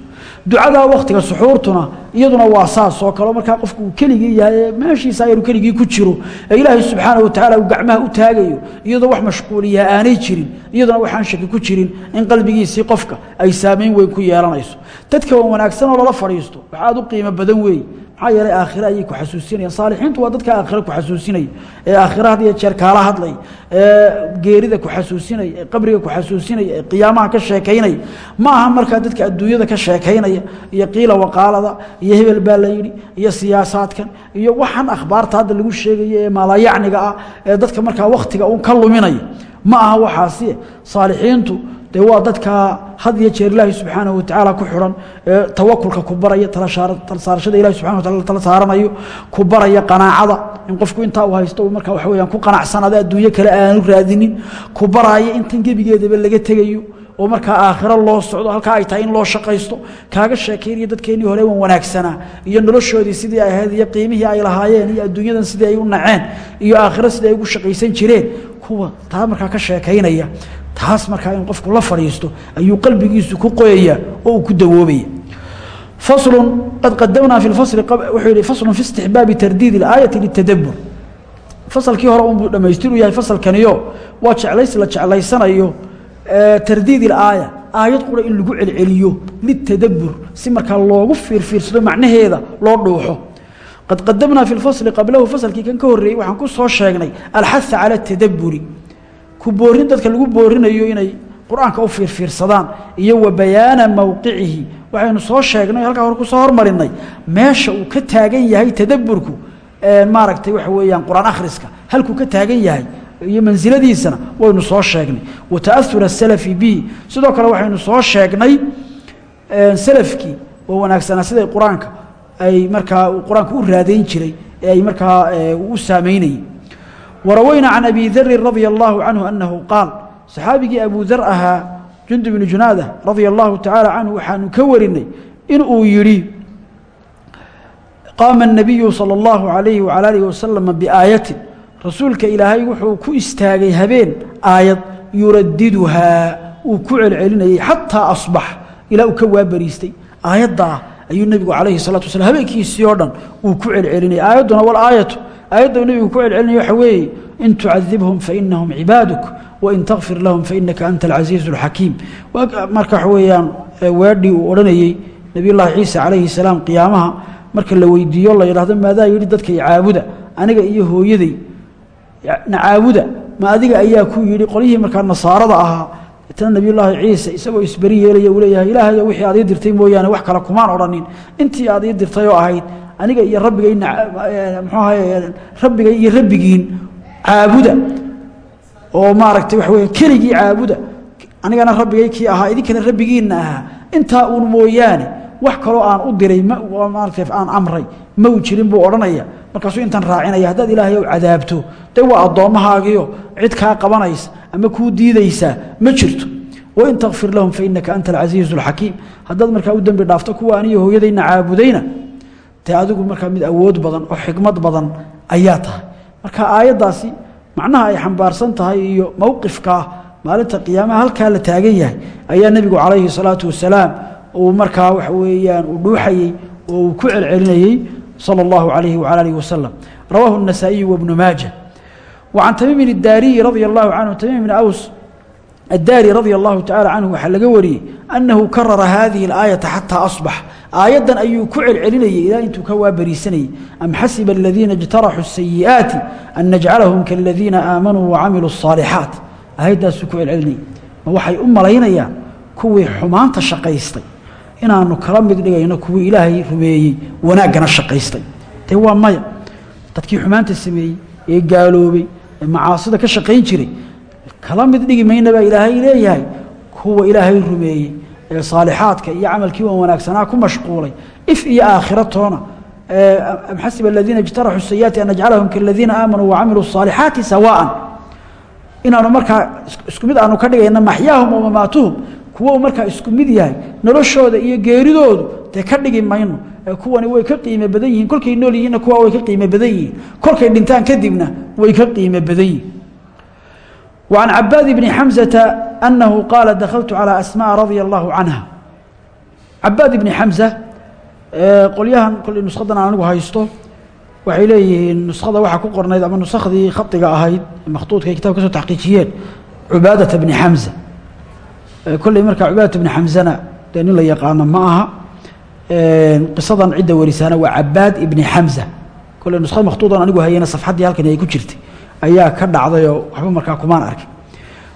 ducadaa wakhtiga suxuurtuna iyaduna waa saas oo kaleo markaa qofku uu keligii yahay ee meeshiisa ayanu keligii ku jiro ee ilaahay subxaanahu watacaala uu gacmaha u taagayo iyadoo wax mashquuliyaa aanay jirin iyaduna waxaan shaki ku jirin in qalbigiisii qofka ay saamayn weyn ku yeelanayso. Dadka wan wanaagsan oo lala fadhiisto wax aad u qiimo badan weeye maxaa yeelay aakhire ku xasuusinayaan saalixiintu waa dadka aakhire ku xasuusinaya ee aakhire had jeer kaala hadlay ee geerida ku xasuusinaya ee qabriga ku xasuusinaya ee qiyaamaha ka sheekaynaya ma aha markaa dadka adduunyada ka sheekaynaya iyo qiila waqaalada iyo hebel baa la yidhi iyo siyaasaadkan iyo waxaan akhbaarta hadda lagu sheegayo ee maalayacniga ah ee dadka markaa wakhtiga uun ka luminaya ma aha waxaasi. Saalixiintu dee waa dadkaa had iyo jeer ilaahay subxaanahu watacaala ku xidhan ee tawakulka ku baraya talasaarashada ilahi subxana watala tala saaranayo ku baraya qanaacada. In qofku intaa uu haysto markaa waxa weyaan ku qanacsanaado adduunyo kale aanu raadinin ku baraya intan gebigeedaba laga tegayo oo markaa aakhiro loo socdo halkaa ay tahay in loo shaqaysto kaaga sheekaynayo dadkeennii hore wan wanaagsanaa iyo noloshoodii sidii ay ahayd iyo qiimihii ay lahaayeen iyo adduunyadan sidii ay u naceen iyo aakhiro sidii ay ugu shaqaysan jireen kuwa taa markaa ka sheekaynaya taas markaa in qofku la fadhiisto ayuu qalbigiisu ku qoyaya oo uu ku dawoobaya. Faslu qad qadamnaa fi fasli wuxuu yihi faslun fi istixbaabi tardiid اlaayati litadabur fasalkii hore unbuu dhamaystiru yahay fasalkaniyo waa jeclays la jeclaysanayo tardiid ilaaya aayad qura in lagu celceliyo litadabur si markaa loogu fiirfiirsado macnaheeda loo dhuuxo. Qad qadamnaa fi fasli qablahu fasalkii kan ka horreeyey waxaan ku soo sheegnay alxaha cala tadaburi ku boorin dadka lagu boorinayo inay qur'aanka u fiirfiirsadaan iyo wa bayaana mowqicihi waxaynu soo sheegnay halkaa hore ku soo hormarinay meesha uu ka taagan yahay tadaburku maaragtay waxa weeyaan qur'aan akhriska halkuu ka taagan yahay iyo mansiladiisana waynu soo sheegnay. Wa ta'ahur asalafi bihi sidoo kale waxaynu soo sheegnay salafkii oo wanaagsanaa siday qur'aanka ay markaa qur'aanka u raadayn jiray ay markaa u saameynayay warawaynaa can abi darin radia allahu canhu anahu qaal saxaabigii abu dar ahaa jundu bnu junaada radia allahu tacaala canhu waxaanu ka warinay in uu yidhi qaama الnabiyu salى اllahu alayhi wala alihi wasalama biaayatin rasuulka ilaahay wuxuu ku istaagay habeen aayad yuradiduhaa uu ku celcelinayey xataa asbax ilaa uu ka waabariistay aayaddaa ayuu nebigu calayhi الsalatu waslam habeenkiisii oo dhan uu ku celcelinayay aayadduna walaayatu aayadda uu nebigu ku celcelinaya waxa weeye in tucadibhum fainahum cibaaduk wain takfir lahum fainaka anta alcasiizu اlxakiim marka waxa weeyaan weedhii uu odhanayey nebiy llaahi ciisa calayhi salaam qiyaamaha marka la weydiiyo la yidhahdo maadaa yidhi dadka icaabuda aniga iyo hooyaday nacaabuda ma adiga ayaa ku yidhi qolyihii markaa nasaarada ahaa tana nebiyullaahi ciise isagoo isberi yeelaya uu leeyahay ilaahayo wixii aad ii dirtay mooyaane wax kale kumaan odhanin. Intii aad ii dirtay oo ahayd aniga iyo rabbigay mxuu ahaye rabbigay iyo rabbigiin caabuda. Oo maaragtay waxa weya keligii caabuda. Anigana rabbigay kii ahaa idinkana rabbigiinna ahaa. Intaa uun mooyaane wax kaloo aan u diray maarata aan amray ma u jirin buu odhanaya. Markaasuu intan raacinaya haddaad ilaahay ow cadaabto de waa addoommahaagiyo cid kaa qabanaysa ama kuu diidaysaa ma jirto wain takfir lahum fainaka anta alcasiizu alxakiim haddaad markaa u dembi dhaafto kuwa aniyo hooyadayna caabudayna dee adigu markaa mid awood badan oo xikmad badan ayaa tahay marka aayaddaasi macnaha ay xambaarsan tahay iyo mowqifkaa maalinta qiyaamaha halkaa la taagan yahay ayaa nebigu calayhi salaatu wasalaam uu markaa waxa weeyaan uu dhuuxayey oo uu ku celcelinayey salى اllahu alayhi wala alihi wasalam rawaahu النasaaئiyu wbnu maaja وcan tamiimin الdaariyi radia allahu canhu tamiim bn aws addaari radia allahu tacala canhu waxaa laga wariyey annahu karara hadihi اlaayaةa xataa aصbax aayaddan ayuu ku celcelinayey ilaa intuu ka waabariisanayey am xasiba aladiina اjtaraxuu الsayi'aati an najcalahum kaladiina aamanuu wacamiluu الصaalixaat aayaddaasuu ku celcelinayey ma waxay u malaynayaan kuwii xumaanta shaqaystay inaanu kala mid dhigayno kuwii ilaahay rumeeyey wanaaggana shaqaystay dee waa maya dadkii xumaanta sameeyey ee gaaloobay ee macaasida ka shaqayn jiray kala mid dhigi mayna baa ilaahay leeyahay kuwa ilaahay rumeeyey ee saalixaadka iyo camalkii wan wanaagsanaa ku mashquulay if iyo aakhira am xasiba aladiina ijtaraxuu sayiaati an najcalahum kaladiina aamanuu wacamiluu saalixaati sawaan inaanu markaa isku mid aanu ka dhigayna maxyaahum wa mamaatuhum uu markaa isku mid yahay noloshooda iyo geeridoodu dee ka dhigi mayno kuwani way ka qiimo badan yihiin kolkay nool yihiinna kuwa way ka qiimo badan yihiin kolkay dhintaan kadibna way ka qiimo badan yihiin وعن عباad بن حمزة أنه قال دخلت على أسماء رضي الله عنها عباad بن حمزة qolyahan kolley nuskadan aan anigu haysto waxay leeyihiin nuskada waxaa ku qornayd ama nusakhdii khadiga ahayd makhtuudka ay kitabka kasoo taxqiijiyeen cubaadata bni xamza kolley markaa cubaadata bni xamzana dee nin la yaqaano ma aha qisadan cidda warisaana waa cabaad ibni xamza kole nuskhad makhtuudan anigu hayana safxaddii halkani ay ku jirtay ayaa ka dhacdayoo waxba markaa kumaan arkin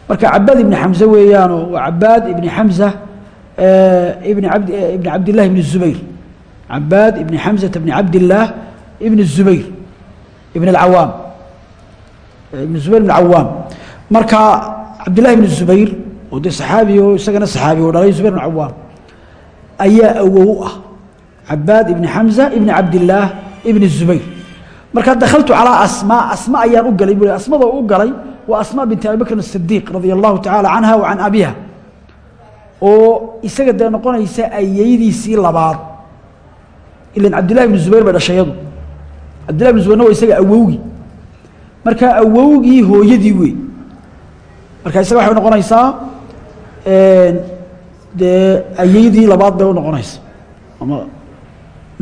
marka cabaad ibni xamse weeyaanoo waa cabaad ibni xamsa eh, ibni abd eh, ibni cabdillahi ibni zubayr. Cabaad ibni xamsata ibni cabdillaah ibni zubayr ibn alcawaam eh, ibni zubayr ibn cawaam marka cabdillahi ibni zubayr oo dee saxaabi oo isagana saxaabi oo dhalay zubayr ibn cawaam ayaa awow ah. Cabaad ibni xamsa ibni cabdillaah ibni zubayr marka dakhaltu calىa asmaa asma ayaan u galay bu asmadoo u galay waa asma binti abi bakrin الصidiiq radia allahu taعala canha wa can abiha oo isaga dee noqonaysa ayeydiisii labaad ilan cabdillahi ibn zubayr bay dhashayadu cabdillahi ibn zubayrna waa isaga awowgii marka awowgii hooyadii wey marka isaga waxay noqonaysaa dee ayeydii labaad bay u noqonaysa ama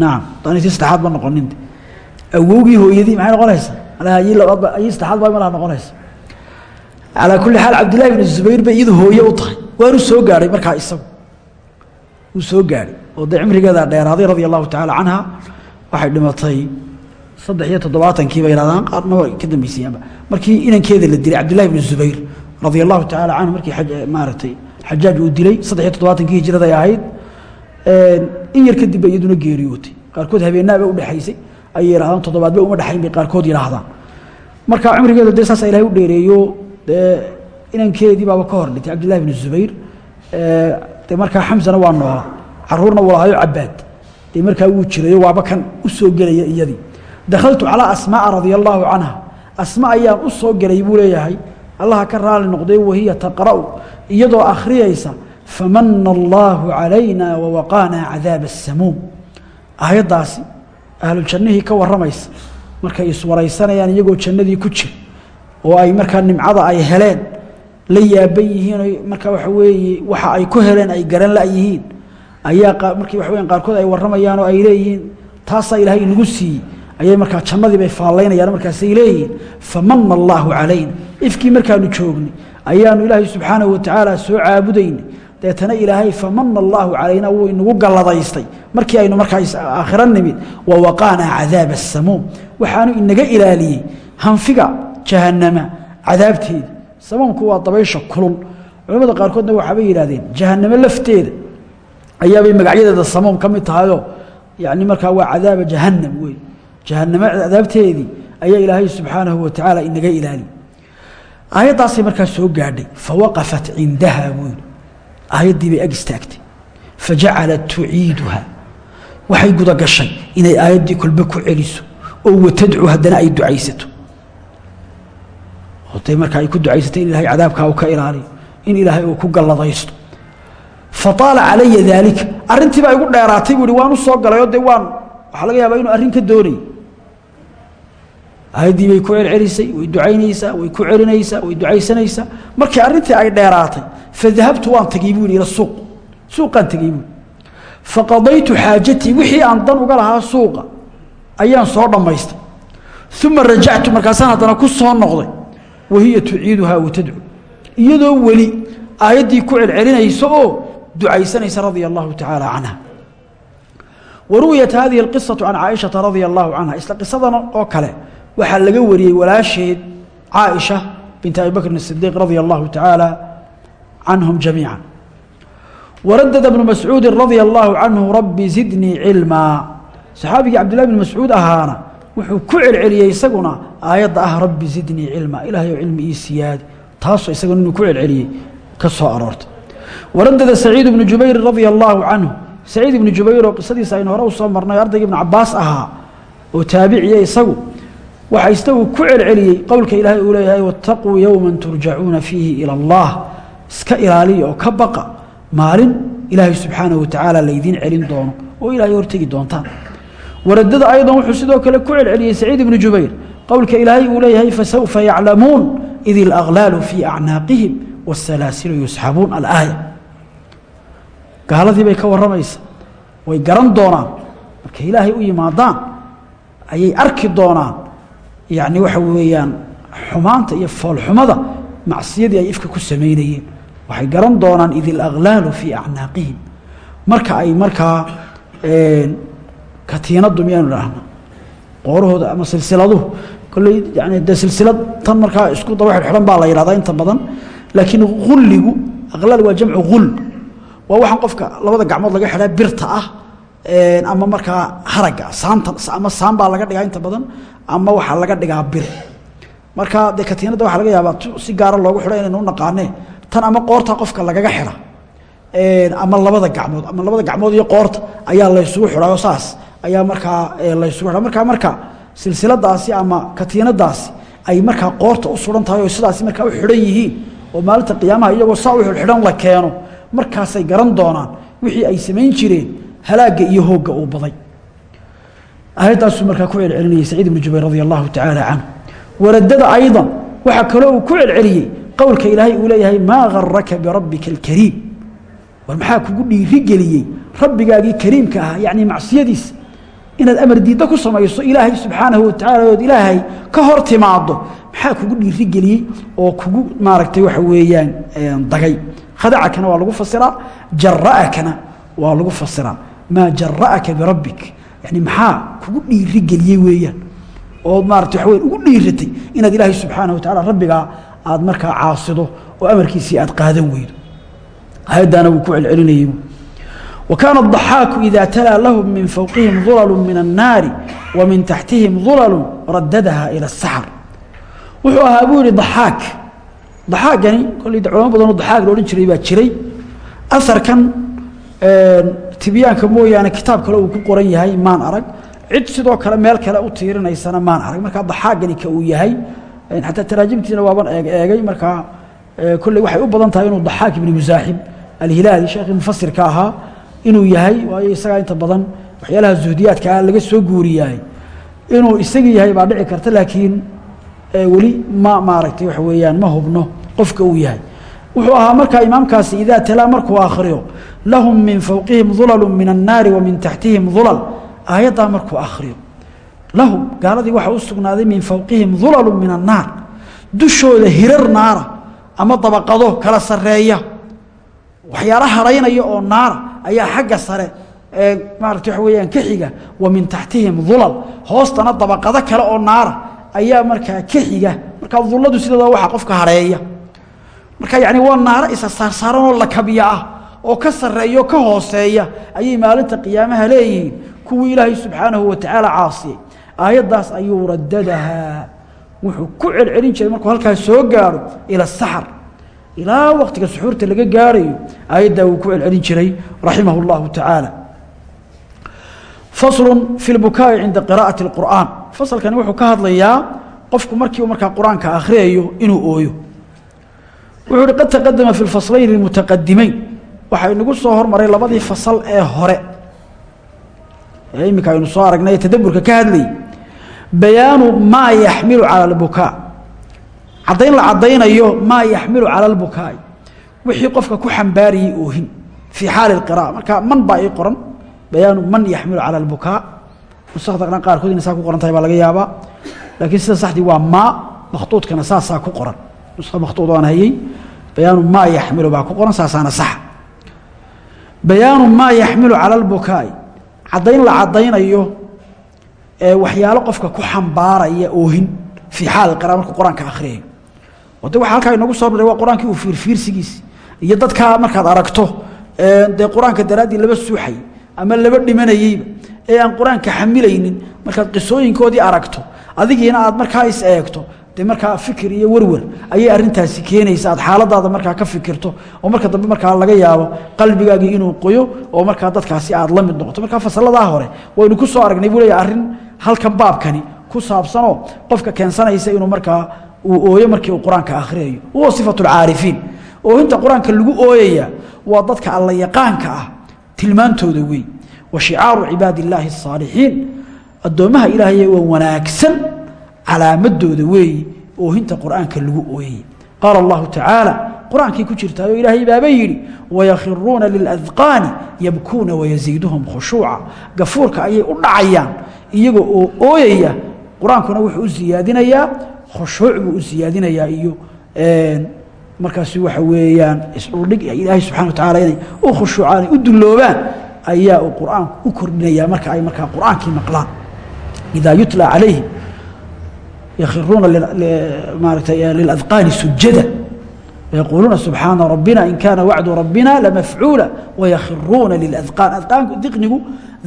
nacam daanitii saddexaad ba noqonin awowgii hooyadii malaha ayey labaad ba ba malaha noqonaysa. Calaa kulli xaal cabdillahi ibn zubayr bay iyadu hooye u tahay. Waanu soo gaadhay markaa isagu. Wuu soo gaadhay oo dee cimrigeeda dheeraaday radia allahu tacaala waxay dhimatay saddex iyo toddobaatankii bay yidhahdaan. Qaarna waa ka dambaysiyaanba markii inankeeda la dilay cabdillahi ibnu zubayr radia allahu canhu markii maaragtay xajaaj uu dilay saddex iyo toddobaatankii hijiraday ahayd. In yar kadib bay iyaduna geeriyootay qaarkood habeenaaba udhexaysay ayay yidhahdaan toddobaadba uma dhexayn bay qaarkood yidhaahdaan marka cimrigeeda dee saasa ilahay u dheereeyo dee inankeedii baaba ka hor dhintay cabdillahi ibnu zubayr dee markaa xamsana waa noola caruurna wuu lahaayo cabaad. Dee markaa wuu waaba kan u soo gelaya iyadii. Dakhaltu calىa asmaaa radia allaahu asma ayaan u soo gelay buu leeyahay allaha ka raali noqday wahiya taqra'u iyadoo akhriyaysa famana allaahu calayna wawaqaanaa cadaaba asamuum aayaddaasi ahlujannihii ka warramaysa markay iswaraysanayaan iyagoo jannadii ku jira oo ay markaa nimcada ay heleen la yaaban yihiin markaa waxa weeye waxa ay ku heleen ay garan layihiin ayaa markii waxa weya qaarkood ay warramayaan oo ay leeyihiin taasaa ilaahay inagu siiyey ayay markaa jannadii bay faallaynayaan markaasay leeyihiin famana allaahu calayna. Ifkii markaanu joognay ayaanu ilaahay subxaanahu watacaala soo caabudaynay deetana ilaahay famana allaahu calayna wuu inagu galladaystay. Markii aynu markaa aakhiro nimid wa waqaanaa cadaaba asamuum waxaanu inaga ilaaliyey hanfiga jahannama cadaabteeda. Samuumku waa dabaysha kulul. Culamada qaarkoodna waxaabay yidhahdeen jahannamo lafteeda ayaabay magacyadeeda samuum ka mid tahayoo yani markaa waa cadaaba jahannam wey jahanamo cadaabteedii ayaa ilaahay subxaanahu wa tacaala inaga ilaaliy aayaddaasay markaa soo gaadhay fawaqafat cindaha buu yidhi aayaddii bay ag istaagtay. Fajacalat tuciiduha. Waxay guda gashay inay aayaddii kolbe ku celiso oo watadcu haddana ay ducaysato. Otay markaa ay ku ducaysatay in ilahay cadaabkaa uu ka ilaaliyo in ilaahay uu ku galladaysto. Faaala calaya daalika arrintii baa igu dheeraatay buu ihi waan u soo galayoo dee waan waxaa laga yaabaa inuu arrin ka doonay aayadii bay ku celcelisay way ducaynaysaa way ku celinaysaa way ducaysanaysaa. Markii arintii ay dheeraatay fadahabtu waan tagay buu ila suuq. Suuqaan tegey buu. Faqadaytu xaajatii wixii aan dan uga lahaa suuqa ayaan soo dhammaystay. Uma rajactu markaasaan haddana ku soo noqday wahiya tuciiduhaa watadcu iyadoo weli aayaddii ku celcelinaysa oo ducaysanaysa radia allahu tacaala canha. Wa ru'yat hadihi alqisaةu can caaishaةa radia allahu canha isla qisadan oo kale waxaa laga wariyey walaasheed caaisha bint abi bakrin الsidiiq radia allahu tacaala canhum jamiica waradada bnu mascuudi radia allahu canhu rabbi zidnii cilmaa saxaabigii cabdillahi bn mascuud ahaana wuxuu ku celceliyey isaguna aayadda ah rabbi zidnii cilmaa ilahay ou cilmi ii siyaadi taasoo isaguna inuu ku celceliyey ka soo aroortay. Waradada saciid bnu jubayr radia allahu canhu saciid jubayr oo qisadiisa aynu hore u soo marnay ardayga ibnu cabaas ahaa oo taabiciya isagu waxa isagu ku celceliyey qowlka ilaahay uu leeyahay waataquu yowma turjacuuna fiihi ila allah. Iska ilaaliya oo ka baqa maalin ilaahay subxaanahu watacaala laydiin celin doono oo ilaahay hortegi doontaan waradada aydan wuxuu sidoo kale ku celceliyey saciid ibnu jubayr. Qowlka ilaahay uu leeyahay fasawfa yaclamuun id ilaglaalu fii acnaaqihim wاsalaasilu yusxabuun. Alaaya. Gaaladii bay ka warramaysa. Way garan doonaan. Markay ilaahay u yimaadaan ayay arki doonaan yacni waxa weeyaan xumaanta iyo foolxumada macsiyadii ay ifka ku samaynayeen waxay garan doonaan id ilaklaalu fii acnaaqihim. Marka ay markaa katiinadu miyaanu idhaahna qoorahooda ama silsiladuhu kolley yani dee silsilad tan markaa isku daba xidhxidhan baa la yidhahdaa inta badan. Laakiin ulligu aklaal waa jamcu ul waa waxaan qofka labada gacmood laga xidhaa birta ah ama markaa haraga saanta ama saan baa laga dhigaa inta badan ama waxaa laga dhigaa bir. Marka dee katiinadda waxaa laga yaabaa si gaara loogu xidho inaynu u naqaanee tan ama qoorta qofka lagaga xidha. Ama labada gacmood ama labada gacmood iyo qoorta ayaa laysugu xidhayo saas. Ayaa markaa laysugu xidha markaa marka silsiladaasi ama katiinadaasi ay markaa qoorta u suran tahay oo sidaasi markaa u xidhan yihiin oo maalinta qiyaamaha iyagoo saa u xidhan la keeno markaasay garan doonaan wixii ay samayn jireen halaagga iyo hoogga uu baday. Aayaddaasuu markaa ku celcelinayay saciid ibnu jubayr radi allahu tacaala canhu waradada aydan waxaa kaloo uu ku celceliyey qowlka ilaahay uu leeyahay maa garaka birabbika alkariim. War maxaa kugu dhiirigeliyey rabbigaagii kariimka ahaa yacni macsiyadiisa inaad amar diidda ku samayso ilaahay subxaanahu watacaala ood ilaahay ka hor timaado maxaa kugu dhiirigeliyey oo kugu maaragtay waxa weeyaan dagay? Khadacakana waa lagu fasiraa jara'akana waa lagu fasiraa maa jaraaka birabbik yani maxaa kugu dhiirigeliyey weeyaan? Ood maarata waxaweya ugu dhiiratay inaad ilaahay subxaana wa tacaala rabbigaa aad markaa caasido oo amarkiisii aad qaadan weydo. Hayaddaana wuu ku celcelinayey wa kaana adaxaaku idaa talaa lahum min fowqihim dulalu min annaari wa min taxtihim dulalu radadaha ila asaxar wuxuu ahaa buu yihi daxaak daxaagani koley culamo badanoo daxaag lo odhan jiray tibyaanka mooyaane kitaab kale uu ku qoran yahay maan arag. Cid sidoo kale meel kale u tiirinaysana maan arag. Markaa ضaxaakani ka uu yahay xataa taraajimtiina waaban eeg eegay. Markaa kolley waxay u badan tahay inuu ضaxaak ibni musaaxib alhilaali sheekhii mufasirka ahaa inuu yahay. Waayo isagaa inta badan waxyaalaha zuhdiyaadka ah laga soo guuriyahay inuu isagii yahay baa dhici karta laakiin weli ma maaragtay waxa weeyaan ma hubno qofka uu yahay. Wuxuu ahaa markaa imaamkaasi idaa talaa markuu akhriyo lahum min fowqihim dulalu min annaari wa min taxtihim dulal aayaddaa markuu akhriyo lahum gaaladii waxaa u sugnaaday min fowqihim dulalu min annaar. Dushooda hirar naara ama dabaqado kala sareeya waxyaala haraynaya oo naara ayaa xagga sare ee maarata waxa weeyaan ka xiga. Wa min taxtihim dulal hoostana dabaqado kale oo naara ayaa markaa ka xiga. Markaa dulladu sideeda waxaa qofka hareeya. Marka yacni waa naaro isa saarsaaranoo lakabiya ah oo ka sarreeya oo ka hooseeya ayay maalinta qiyaamaha leeyihiin kuwii ilaahay subxaanahu wa tacaala caasiyey aayaddaas ayuu radadahaa wuxuu ku celcelin jiray markuu halkaas soo gaaro ila saxar ilaa waktiga suxuurta laga gaarayo aayaddaa wuu ku celcelin jiray raximah اllahu tacaala faslu fi lbukaa'i cinda qiraa'ati اlqur'aan fasalkani wuxuu ka hadlayaa qofku markii uu markaa qur-aanka akhriyayo inuu ooyo wuxuu uhi qad taqadama fi lfaslayni اlmutaqadimeyn waxaa inagu soo hormaray labadii fasal ee hore. Ee iminka aynu soo aragnay tadaburka ka hadlayay bayaanu maa yaxmilu cala albukaa caddayn la caddaynayo maa yaxmilu cala albukaai wixii qofka ku xambaarayey oohin fii xaali اlqira'a marka man baa ii qoran bayaanu man yaxmilu cala albukaa nusakda dhan qaarkood inay ku qoran baa laga yaabaa. Laakiin sida saxdii waa maa makhtuudkana saasaa ku qoran. Nuska makhtuud aan hayey bayaanu maa yaxmilu baa ku qoran saasaana saxa bayaanu maa yaxmilu cala اlbukaa'i caddayn la caddaynayo ee waxyaalo qofka ku xambaaraya oohin fii xaali qira'a markuu qur'aanka akhriyayo de waa halkaa inagu soo maray waa qur'aankii uu fiirfiirsigiisi iyo dadkaa markaad aragto dee qur'aanka daraaddii laba suuxay ama laba dhimanayeyba ee aan qur'aanka xamilaynin markaad qisooyinkoodii aragto adigiina aad markaa is eegto dee markaa fikir iyo werwer ayay arintaasi keenaysa aad xaaladaada markaa ka fikirto oo marka dambe markaa laga yaabo qalbigaagii inuu qoyo oo markaa dadkaasi aad la mid noqoto. Markaa fasaladaa hore waynu ku soo aragnay buu leeya arrin halkan baabkani ku saabsanoo qofka keensanaysa inuu markaa uu ooyo markii uu qur'aanka akhriyayo. Huwa sifatu lcaarifiin oohinta qur'aanka lagu ooyaya waa dadka alla yaqaanka ah tilmaantooda wey wa shicaaru cibaadi illaahi asaalixiin addoommaha ilaahay waa wanaagsan calaamadooda weeye oohinta qur'aanka lagu ooyaya qaala allahu tacaala qur'aankay ku jirtaa oo ilaahay baaba yidhi wayakhiruuna liladqaani yabkuuna wayaziiduhum khushuuca gafuurka ayay u dhacayaan iyaga oo ooyaya qur'aankuna wuxuu u siyaadinayaa khushuuc buu u siyaadinayaa iyo markaasi waxa weeyaan isdhuldhig ilaahay subxana wa tacala inay u khushuucaan u dulloobaan ayaa uu qur'aanku u kordhinaya marka ay markaa qur'aankii maqlaan. Idaa yutla calayhim yakiruuna maaratay liladqaani sujada yaquuluuna subxaana rabbina in kaana wacdu rabbina lamafcuula wayakiruuna liladqaan adqaanku diqnigu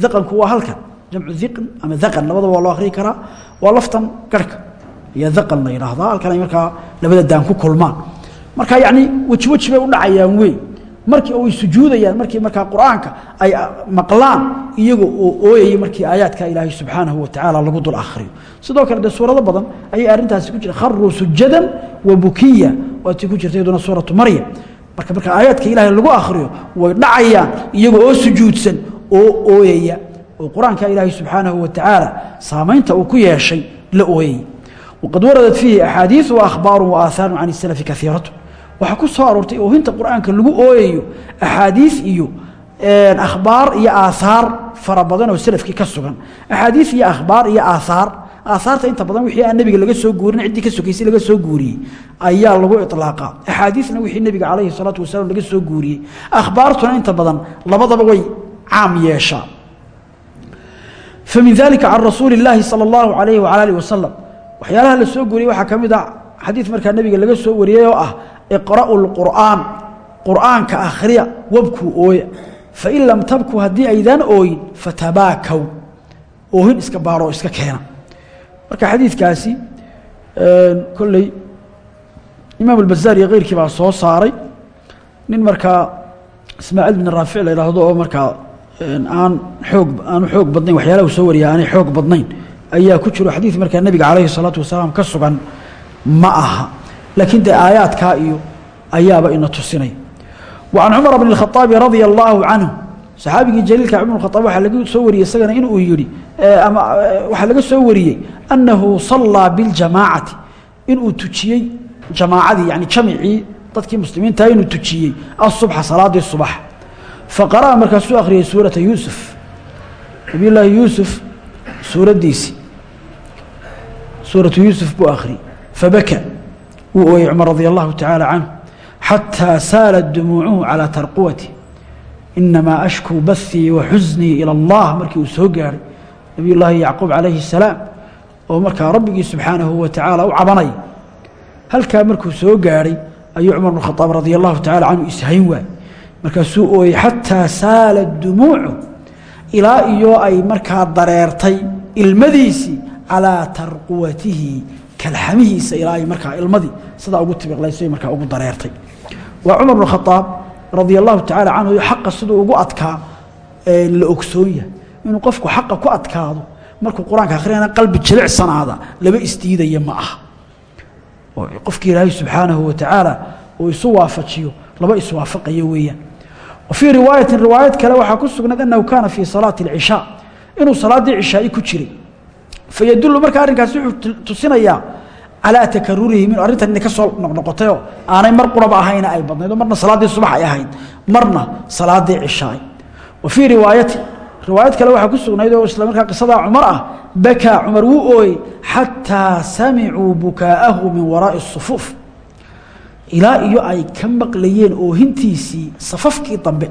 daqanku waa halkan jamcu diqn ama daqan labadaba waa loo akhriin karaa waa laftan garhka ayaa daqan la yidhaahdaa halkan ay markaa labada daan ku kulmaan marka yacni weji weji bay u dhacayaan weyn markii ay sujuudayaan markii markaa qur'aanka ay maqlaan iyaga oo ooyaya markii aayaadka ilaahay subxaanahu watacaala lagu dul akhriyo. Sidoo kale dee suurado badan ayay arrintaasi ku jira kharuu sujadan wa bukiya. Waatii ku jirta iyaduna suuratu maryam. Marka marka aayaadka ilaahay lagu akhriyo way dhacayaan iyaga oo sujuudsan oo ooyaya. Oo qur'aanka ilaahay subxaanahu watacaala saamaynta uu ku yeeshay la ooyayay. Waqad waradat fiihi axaadiiu waahbaaru waaahaaru can isalafi kaiiratu waxaa ku soo aroortay oohinta qur-aanka lagu ooyayo axaadiis iyo akhbaar iyo aahaar fara badan oo selafkii ka sugan axaadiis iyo akhbaar iyo aahaar aahaarta inta badan wixii aan nebiga laga soo guurin ciddii ka sokaysay laga soo guuriyey ayaa lagu iطlaaqa axaadiisna wixii nebiga calayhi salaatu wasalaam laga soo guuriyey akhbaartuna inta badan labadaba way caam yeeshaa famin dalika can rasuuli اllaahi salى اllahu alayhi wala alih wasalam waxyaalaha la soo guuriyey waxaa ka mid a xadiid markaa nebiga laga soo wariyey oo ah iqra'u lqur'aan qur'aanka akhriya wabkuu ooya. Fain lam tabku haddii aydaan ooyin fatabaakaw oohin iska baaroo iska keena. Marka xadiidkaasi kolley imaam albazaar iyo keyrkii baa soo saaray. Nin markaa ismaaciil bin raafic la yidhaahdo oo markaa aan xoog aanu xoog badnayn waxyaalaha soo wariya aanay xoog badnayn ayaa ku jiro xadiid markaa nebiga calayhi salaatu wasalaam ka sugan ma aha laakiin dee aayaadkaa iyo ayaaba ina tusinay. Wa can cumar bn اkhaaabi radia allaahu canhu saxaabigii jaliilka cumar khaaab waxaa laga soo wariyey isagana inuu yidhi ama waxaa laga soo wariyey annahu sallaa biاljamaacati inuu tujiyey jamaacadii yani jamicii dadkii muslimiintaa inuu tujiyey asubxa salaadii subax. Faqara'a markaasuu akhriyey suurata yuusuf nabiy llaahi yuusuf suuraddiisii suuratu yuusuf buu akhriyey. Fabaka wuu ooyey cumar radia allahu tacaala canhu xataa saalat dumuucuhu calaa tarquwati. Inamaa ashkuu bahii wa xusnii ila allah markii uu soo gaadhay nabiy llaahi yacquub calayhi الsalaam oo markaa rabbigii subxaanahu wa tacaala u cabanaya halkaa markuu soo gaadhay ayuu cumar bn khaaab radia allahu tacala canhu ishayn waay markaasuu ooyey xataa saalat dumuucu ilaa iyo ay markaa dareertay ilmadiisii calaa tarquwatihi kalxamihiisa ilaa ay markaa ilmadii sidaa ugu tibiqlayso markaa ugu dareertay. Waa cumar bn khaaab radia allahu tacaala canhu xaqa siduu ugu adkaa la ogsoon yahay inuu qofku xaqa ku adkaado markuu qur'aanka akhriyana qalbi jilicsanaada laba isdiidaya ma aha. Qofkii ilaahay subxaanahu wa tacaala uu isu waafajiyo laba iswaafaqaya weeyaan. Wa fii riwaayatin riwaayad kale waxaa ku sugnayd annahu kaana fii salaati اlcishaa inuu salaaddii fayadullu marka arrinkaasi wuxuu tusinayaa calaa takarurihi min arrintan inay ka soo noqnoqotayoo aanay mar quraba ahayna ay badnayd oo marna salaaddii subax ay ahayd marna salaaddii cishaay. Wa fii riwaayati riwaayad kale waxaa ku sugnayd oo isla markaa qisadaa cumar ah bakaa cumar wuu ooyey xataa samicuu bukaa'ahu min waraa'i الsufuuf ilaa iyo ay ka maqlayeen oohintiisii safafkii dambe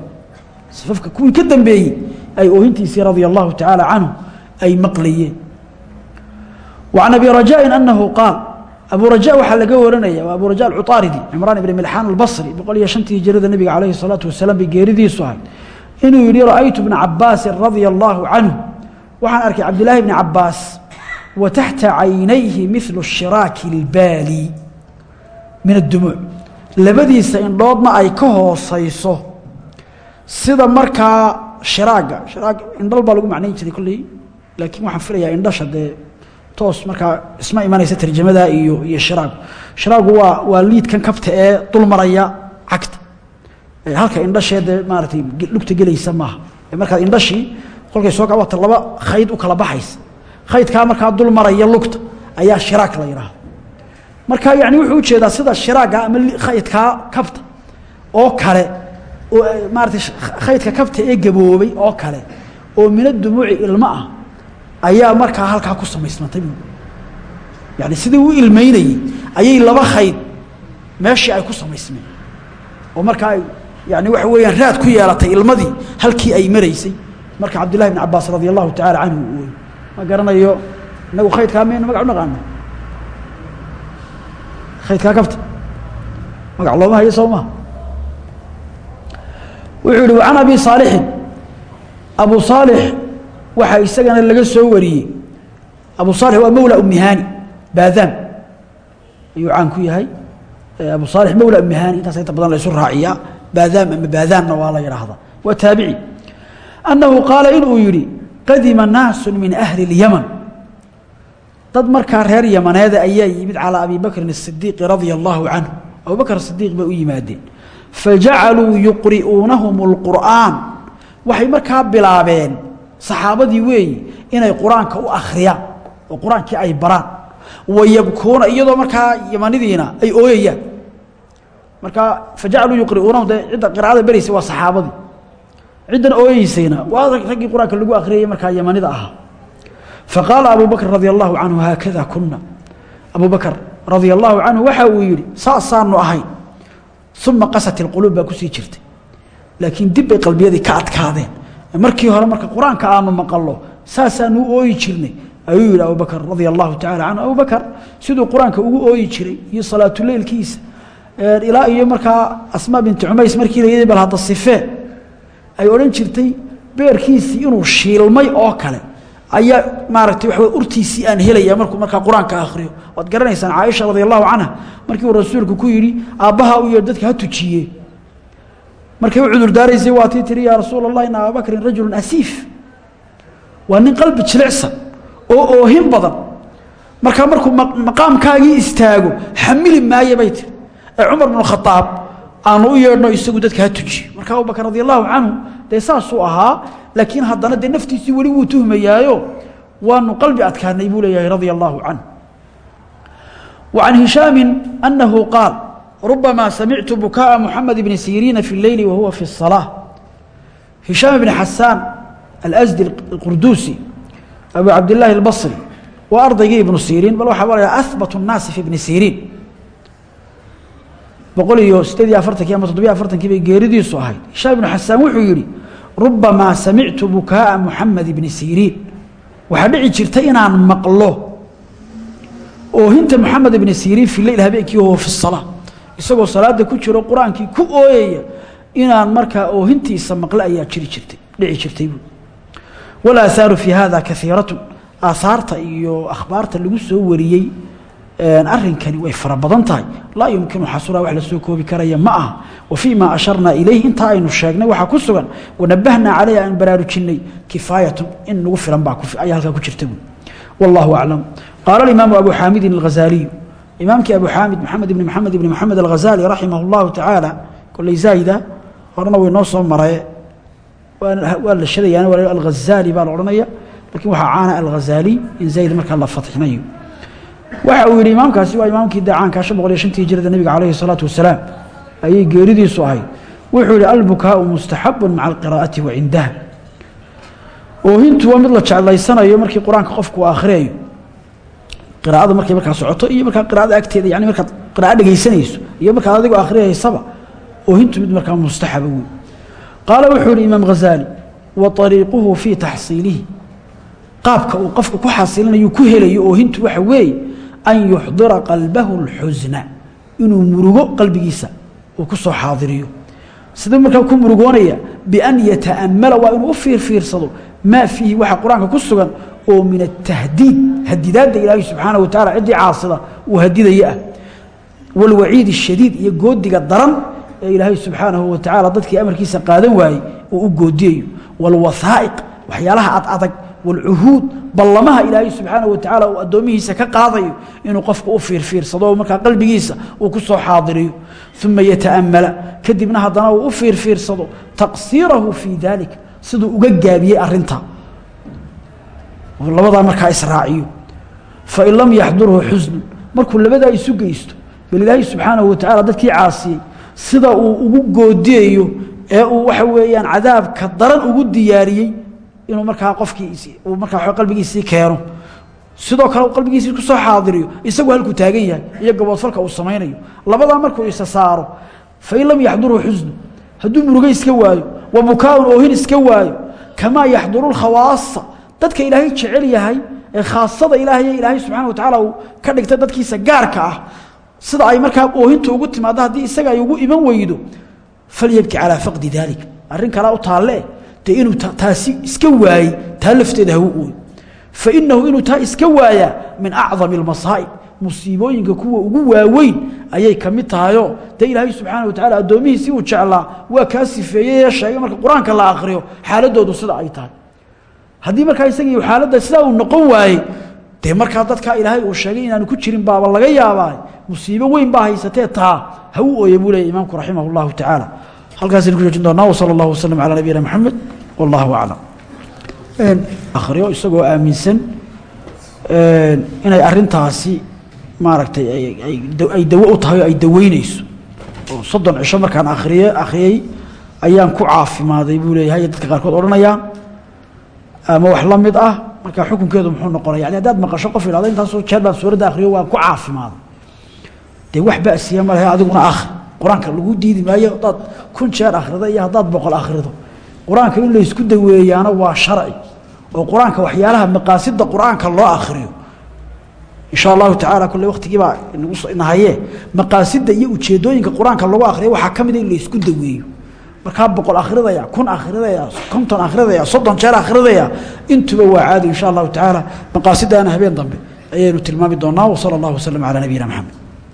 safafka kuwii ka dambeeyey ay oohintiisii radia allahu tacaala canhu ay maqlayeen وعن أبي رجاء أنه قال أبو رجاء waxaa laga waranaya waa أبو رجاء الcطاaردي عمران بن ملحان البصري بqل iyo شhantii hijrada نebiga عليه الصلاaة وaسلام bay geeridiisu ahayd inuu yihi رأيت بن عabاaسi رaضي الله عنه waxaan arkay cabداللahi بن عabاaس وتaحتa عaynayhi مثل الشhراaك الbاalي min الدموع labadiisa indhoodna ay ka hoosayso sida markaa shiraaga shiraag indhal baa lagu macnayn jiray kolley laakiin waxaan filayaa indhasha dee toos markaa isma imanaysa tarjamada iyo iyo shiraagu shiraagu waa waa liidkan kabta ee dul maraya cagta halka indhashee dee maaratay lugta gelaysa maaha. Markaad indhashii kolkay soo kacbata laba khayd u kala baxaysa. Khaydkaa markaa dul maraya lugta ayaa shiraag la yidhaahda marka yani wuxuu u jeedaa sida shiraaga ama khaydkaa kabta oo kale oo maaratay khaydka kabta ee gaboobay oo kale oo mina dumuuci ilmo ah ayaa markaa halkaa ku samaysmantay bu yani sidii u ilmaynayey ayay laba khayd meeshii ay ku samaysmeen. Oo markaa ay yani waxa weeyaan raad ku yeelatay ilmadii halkii ay maraysay. Marka cabdillahi bn cabaas radi allahu tacaala canhu uu ma garanayo inagu khaydkaa mayna magac u naqaana khaydkaa kabta magac looma hayo soo wuxuu yihi can abi saalixin. Abu saalix waxaa isagana laga soo wariyey abu saalix waa mawla umihani baadaan ayuu caan ku yahay abu saalix mawla umihani intaas inta badan la isu raaciyaa baadaam ama baadaanna waa la yidhaahdaa waa taabici annahu qaala inuu yidhi qadima naasu min ahli اlyaman dad markaa reer yamaneeda ayaa yimid calىa abi bakrin الsidiiqi radia allahu canhu abu bakr sidiiq bay u yimaadeen fajacaluu yuqri'uunahum اlqur'aan waxay markaa bilaabeen saxaabadii weeyi inay qur'aanka u akhriyaan oo qur'aankii ay baraan. Wayabkuuna iyadoo markaa yamanidiina ay ooyayaan. Markaa fajacaluu yuqri'uunahum dee cidda qira'ada beraysay waa saxaabadii. Ciddan ooyeysayna waa raggii qur'aanka lagu akhriyayay markaa yamanida ahaa. Faqaala abu bakr radia allahu canhu haakada kuna abu bakr radia allahu canhu waxa uu yidhi saasaanu ahayn uma qasat ilquluub baa ku sii jirtay. Laakiin dib bay qalbiyadii ka adkaadeen markii hore marka qur'aanka aanu maqallo saasaanu ooyi jirnay. Ayuu yidhi abubakr radia allahu tacala canhu abubakr siduu qur'aanka ugu ooyi jiray iyo salaatuleylkiisa ilaa iyo markaa asmaa binti cumays markii la bal hadda sifee ay odhan jirtay beerkiisii inuu shiilmay oo kale ayaa maaragtay waxa urtiisii aan helaya markuu markaa qur'aanka akhriyo. Waad garanaysaan caaisha radi canha markii uu rasuulku ku yidhi aabbaha u yeer dadka ha tujiye markay u cudur daaraysay waa tii tiri yaa rasuul allah ina ababakrin rajulu waa nin qalbi jilicsan oo oohin badan. Markaa markuu maqaamkaagii istaago xamili maaye bay tiri. Ee cumar bnu khaaab aanu u yeedhno isagu dadka ha tujiyo marka abubakr radi allahu canhu dee saasuu ahaa laakiin haddana dee naftiisii weli wuu tuhmayaayo. Waanu qalbi adkaanay buu leeyahay radia allahu canhu. Wa can hishaami anahu ربما سمعت بكاء محمد بن سيرين في الليل وهو في الصلاة هشام بن حسان الأزدي القردوسي أبو عبد الله البصري وأرضي ابن سيرين بل وحا أثبت الناس في ابن سيرين بقول يو ستدي أفرتك يا متضبي أفرتك كيف جيردي صهاي هشام بن حسان وحو يري ربما سمعت بكاء محمد بن سيرين وحدعي جرتين عن مقله وهنت محمد بن سيرين في الليل هبيك وهو في الصلاه isagoo salaada ku jiro qur'aankii ku ooyaya inaan markaa oohintiisa maqle ayaa jiri jirtay dhici jirtay buu. Walaahaaru fii hada kaiiratu aahaarta iyo akhbaarta lagu soo wariyey arinkani way fara badan tahay. Laa yumkinu xasura wax la soo koobi karaya ma aha. Wa fii ma asharnaa ilayh intaa aynu sheegnay waxaa ku sugan wanabahnaa caleyha aan baraarujinay kifaayatun in nagu filan baa ayaa halkaa ku jirta buu. Wallahu aclam. Qaala alimaamu abu xaamidin alghazaaliyu imaamkii abu xaamid maxamed ibni maxamed ibni maxamed alghazali raximah اllahu tacaala koley zaahida horena way noo soo marae waa la shadayaan wa alghazali baa la odhanaya lakiin waxaa caana alghazali in zaahid markaa la fatxinayo waxa uu yidhi imaamkaasi waa imaamkii dacaanka shan boqol iyo shantii hijrada nebiga calayhi ayay geeridiisu ahayd. Wuxuu yihi albukaau mustaxabu maca alqiraa'ati wa cindaha oohintu waa mid la jeclaysanayo markii qur'aanka qofku u qiraa'ada markay markaa socoto iyo markaa qiraa'ada agteeda yani markaad qiraa'o dhegaysanayso iyo markaad adigo akhriyaysaba oohintu mid markaa mustaxaba wey qaala wuxuu imaam ghazaali wa ariiquhu fii taxsiilihi. Qaabka uu qofka ku xasilinayo ku helayo oohintu waxa weeye an yuxdira qalbahu اlxusna inuu murugo qalbigiisa uu ku soo xaadiriyo. Siduu markaa ku murugoonaya bian yata'amala waa inuu u fiirfiirsado maa fiihi waxa qur'aanka ku sugan oo min atahdiid hadidaadda ilaahay subxaana wa tacala ciddii caasida uu hadidaya ah. Walwaciid الshadiid iyo goodiga daran ee ilaahay subxaanahu wa tacaala dadkii amarkiisa qaadan waayey uu u goodiyayo walwahaa'iq waxyaalaha ad adag walcuhuud ballamaha ilaahay subxaanahu wa tacaala uu addoomihiisa ka qaadayo inuu qofku u fiirfiirsado markaa qalbigiisa uu ku soo xaadiriyo. Uma yata'amala kadibna haddana uu u fiirfiirsado taqsiirahu fii dalik siduu uga gaabiyey arinta labadaa markaa israaciyo. Fain lam yaxdurhu xusnu markuu labadaa isu geysto bal ilaahay subxaanahu wa tacala dadkii caasiyey sida uu ugu goodiyayo ee uu waxa weeyaan cadaabka daran ugu diyaariyey inuu markaa qofkii uu markaa qalbigiisii keeno. Sidoo kale qalbigiisii ku soo xaadiriyo isagu halkuu taagan yahay iyo gaboodfalka uu samaynayo. Labadaa markuu isa saaro fain lam yaxdurhu xusnu hadduu muruge iska waayo wa bukaaun oohin iska waayo kamaa yaxduru lkhawaasa dadka ilaahay jecel yahay ee khaasada ilaahay ilaahay subxana wa tacaala uu ka dhigtay dadkiisa gaarka ah sida ay markaa oohinta ugu timaado haddii isaga ay ugu iman weydo falyabki calaa faqdi daalik arrin kalea u taalle dee inuu taasi iska waayey taa lafteeda hagu ooy fainahu inuu taa iska waayaa min acdami اlmasaa'ib musiibooyinka kuwa ugu waaweyn ayay ka mid tahayo dee ilaahay subxaana wa tacala addoomihiisii uu jeclaa waa kaa sifeeyey ee sheegay marka qur'aanka la akriyo xaaladoodu sida ay tahay haddii markaa isagii xaaladda sidaa uu noqon waayey dee markaa dadkaa ilaahay uu sheegay inaanu ku jirin baaba laga yaabaa musiibo weyn baa haysatee taa ha u ooye imaamku raximah اllahu tacaala ku joojin doonaa wsala اllah waslm calaa nabiyina moxamed wallahu aclam akhriyo isagoo aaminsan inay arintaasi maaragtay ay dawo u tahay ay daweyneyso oo soddon cisho markaan akriye akhriyey ayaan ku caafimaaday buu leeyahay dadka qaarkood odhanayaan ama wax la mid ah markaa xukunkeedu muxuu noqonaya. Yani haddaad maqasho qof idhahdo intaasoo jeer baan suuradda akhriyo waan ku caafimaaday dee wax basiya ma lehe adiguna akhri qur'aanka lagu diidi maayo haddaad kun jeer akhrido iyo haddaad boqol akhrido. Qur'aanka in laysku daweeyaana waa sharci. Oo qur'aanka waxyaalaha maqaasida qur'aanka loo akhriyo. Insha allahu tacaala kulle waktigiibaa nahaye. Maqaasida iyo ujeedooyinka qur'aanka lagu akhriyo waxaa ka mida in laysku daweeyo markaa boqol akhridaya kun akhridaya konton akhridaya soddon jeer akhridaya intuba waa caadi insha allahu tacaala maqaasidaana habeen dambe ayaynu tilmaami doonaa. Wsala allahu waslm calaa nabiyina maxamed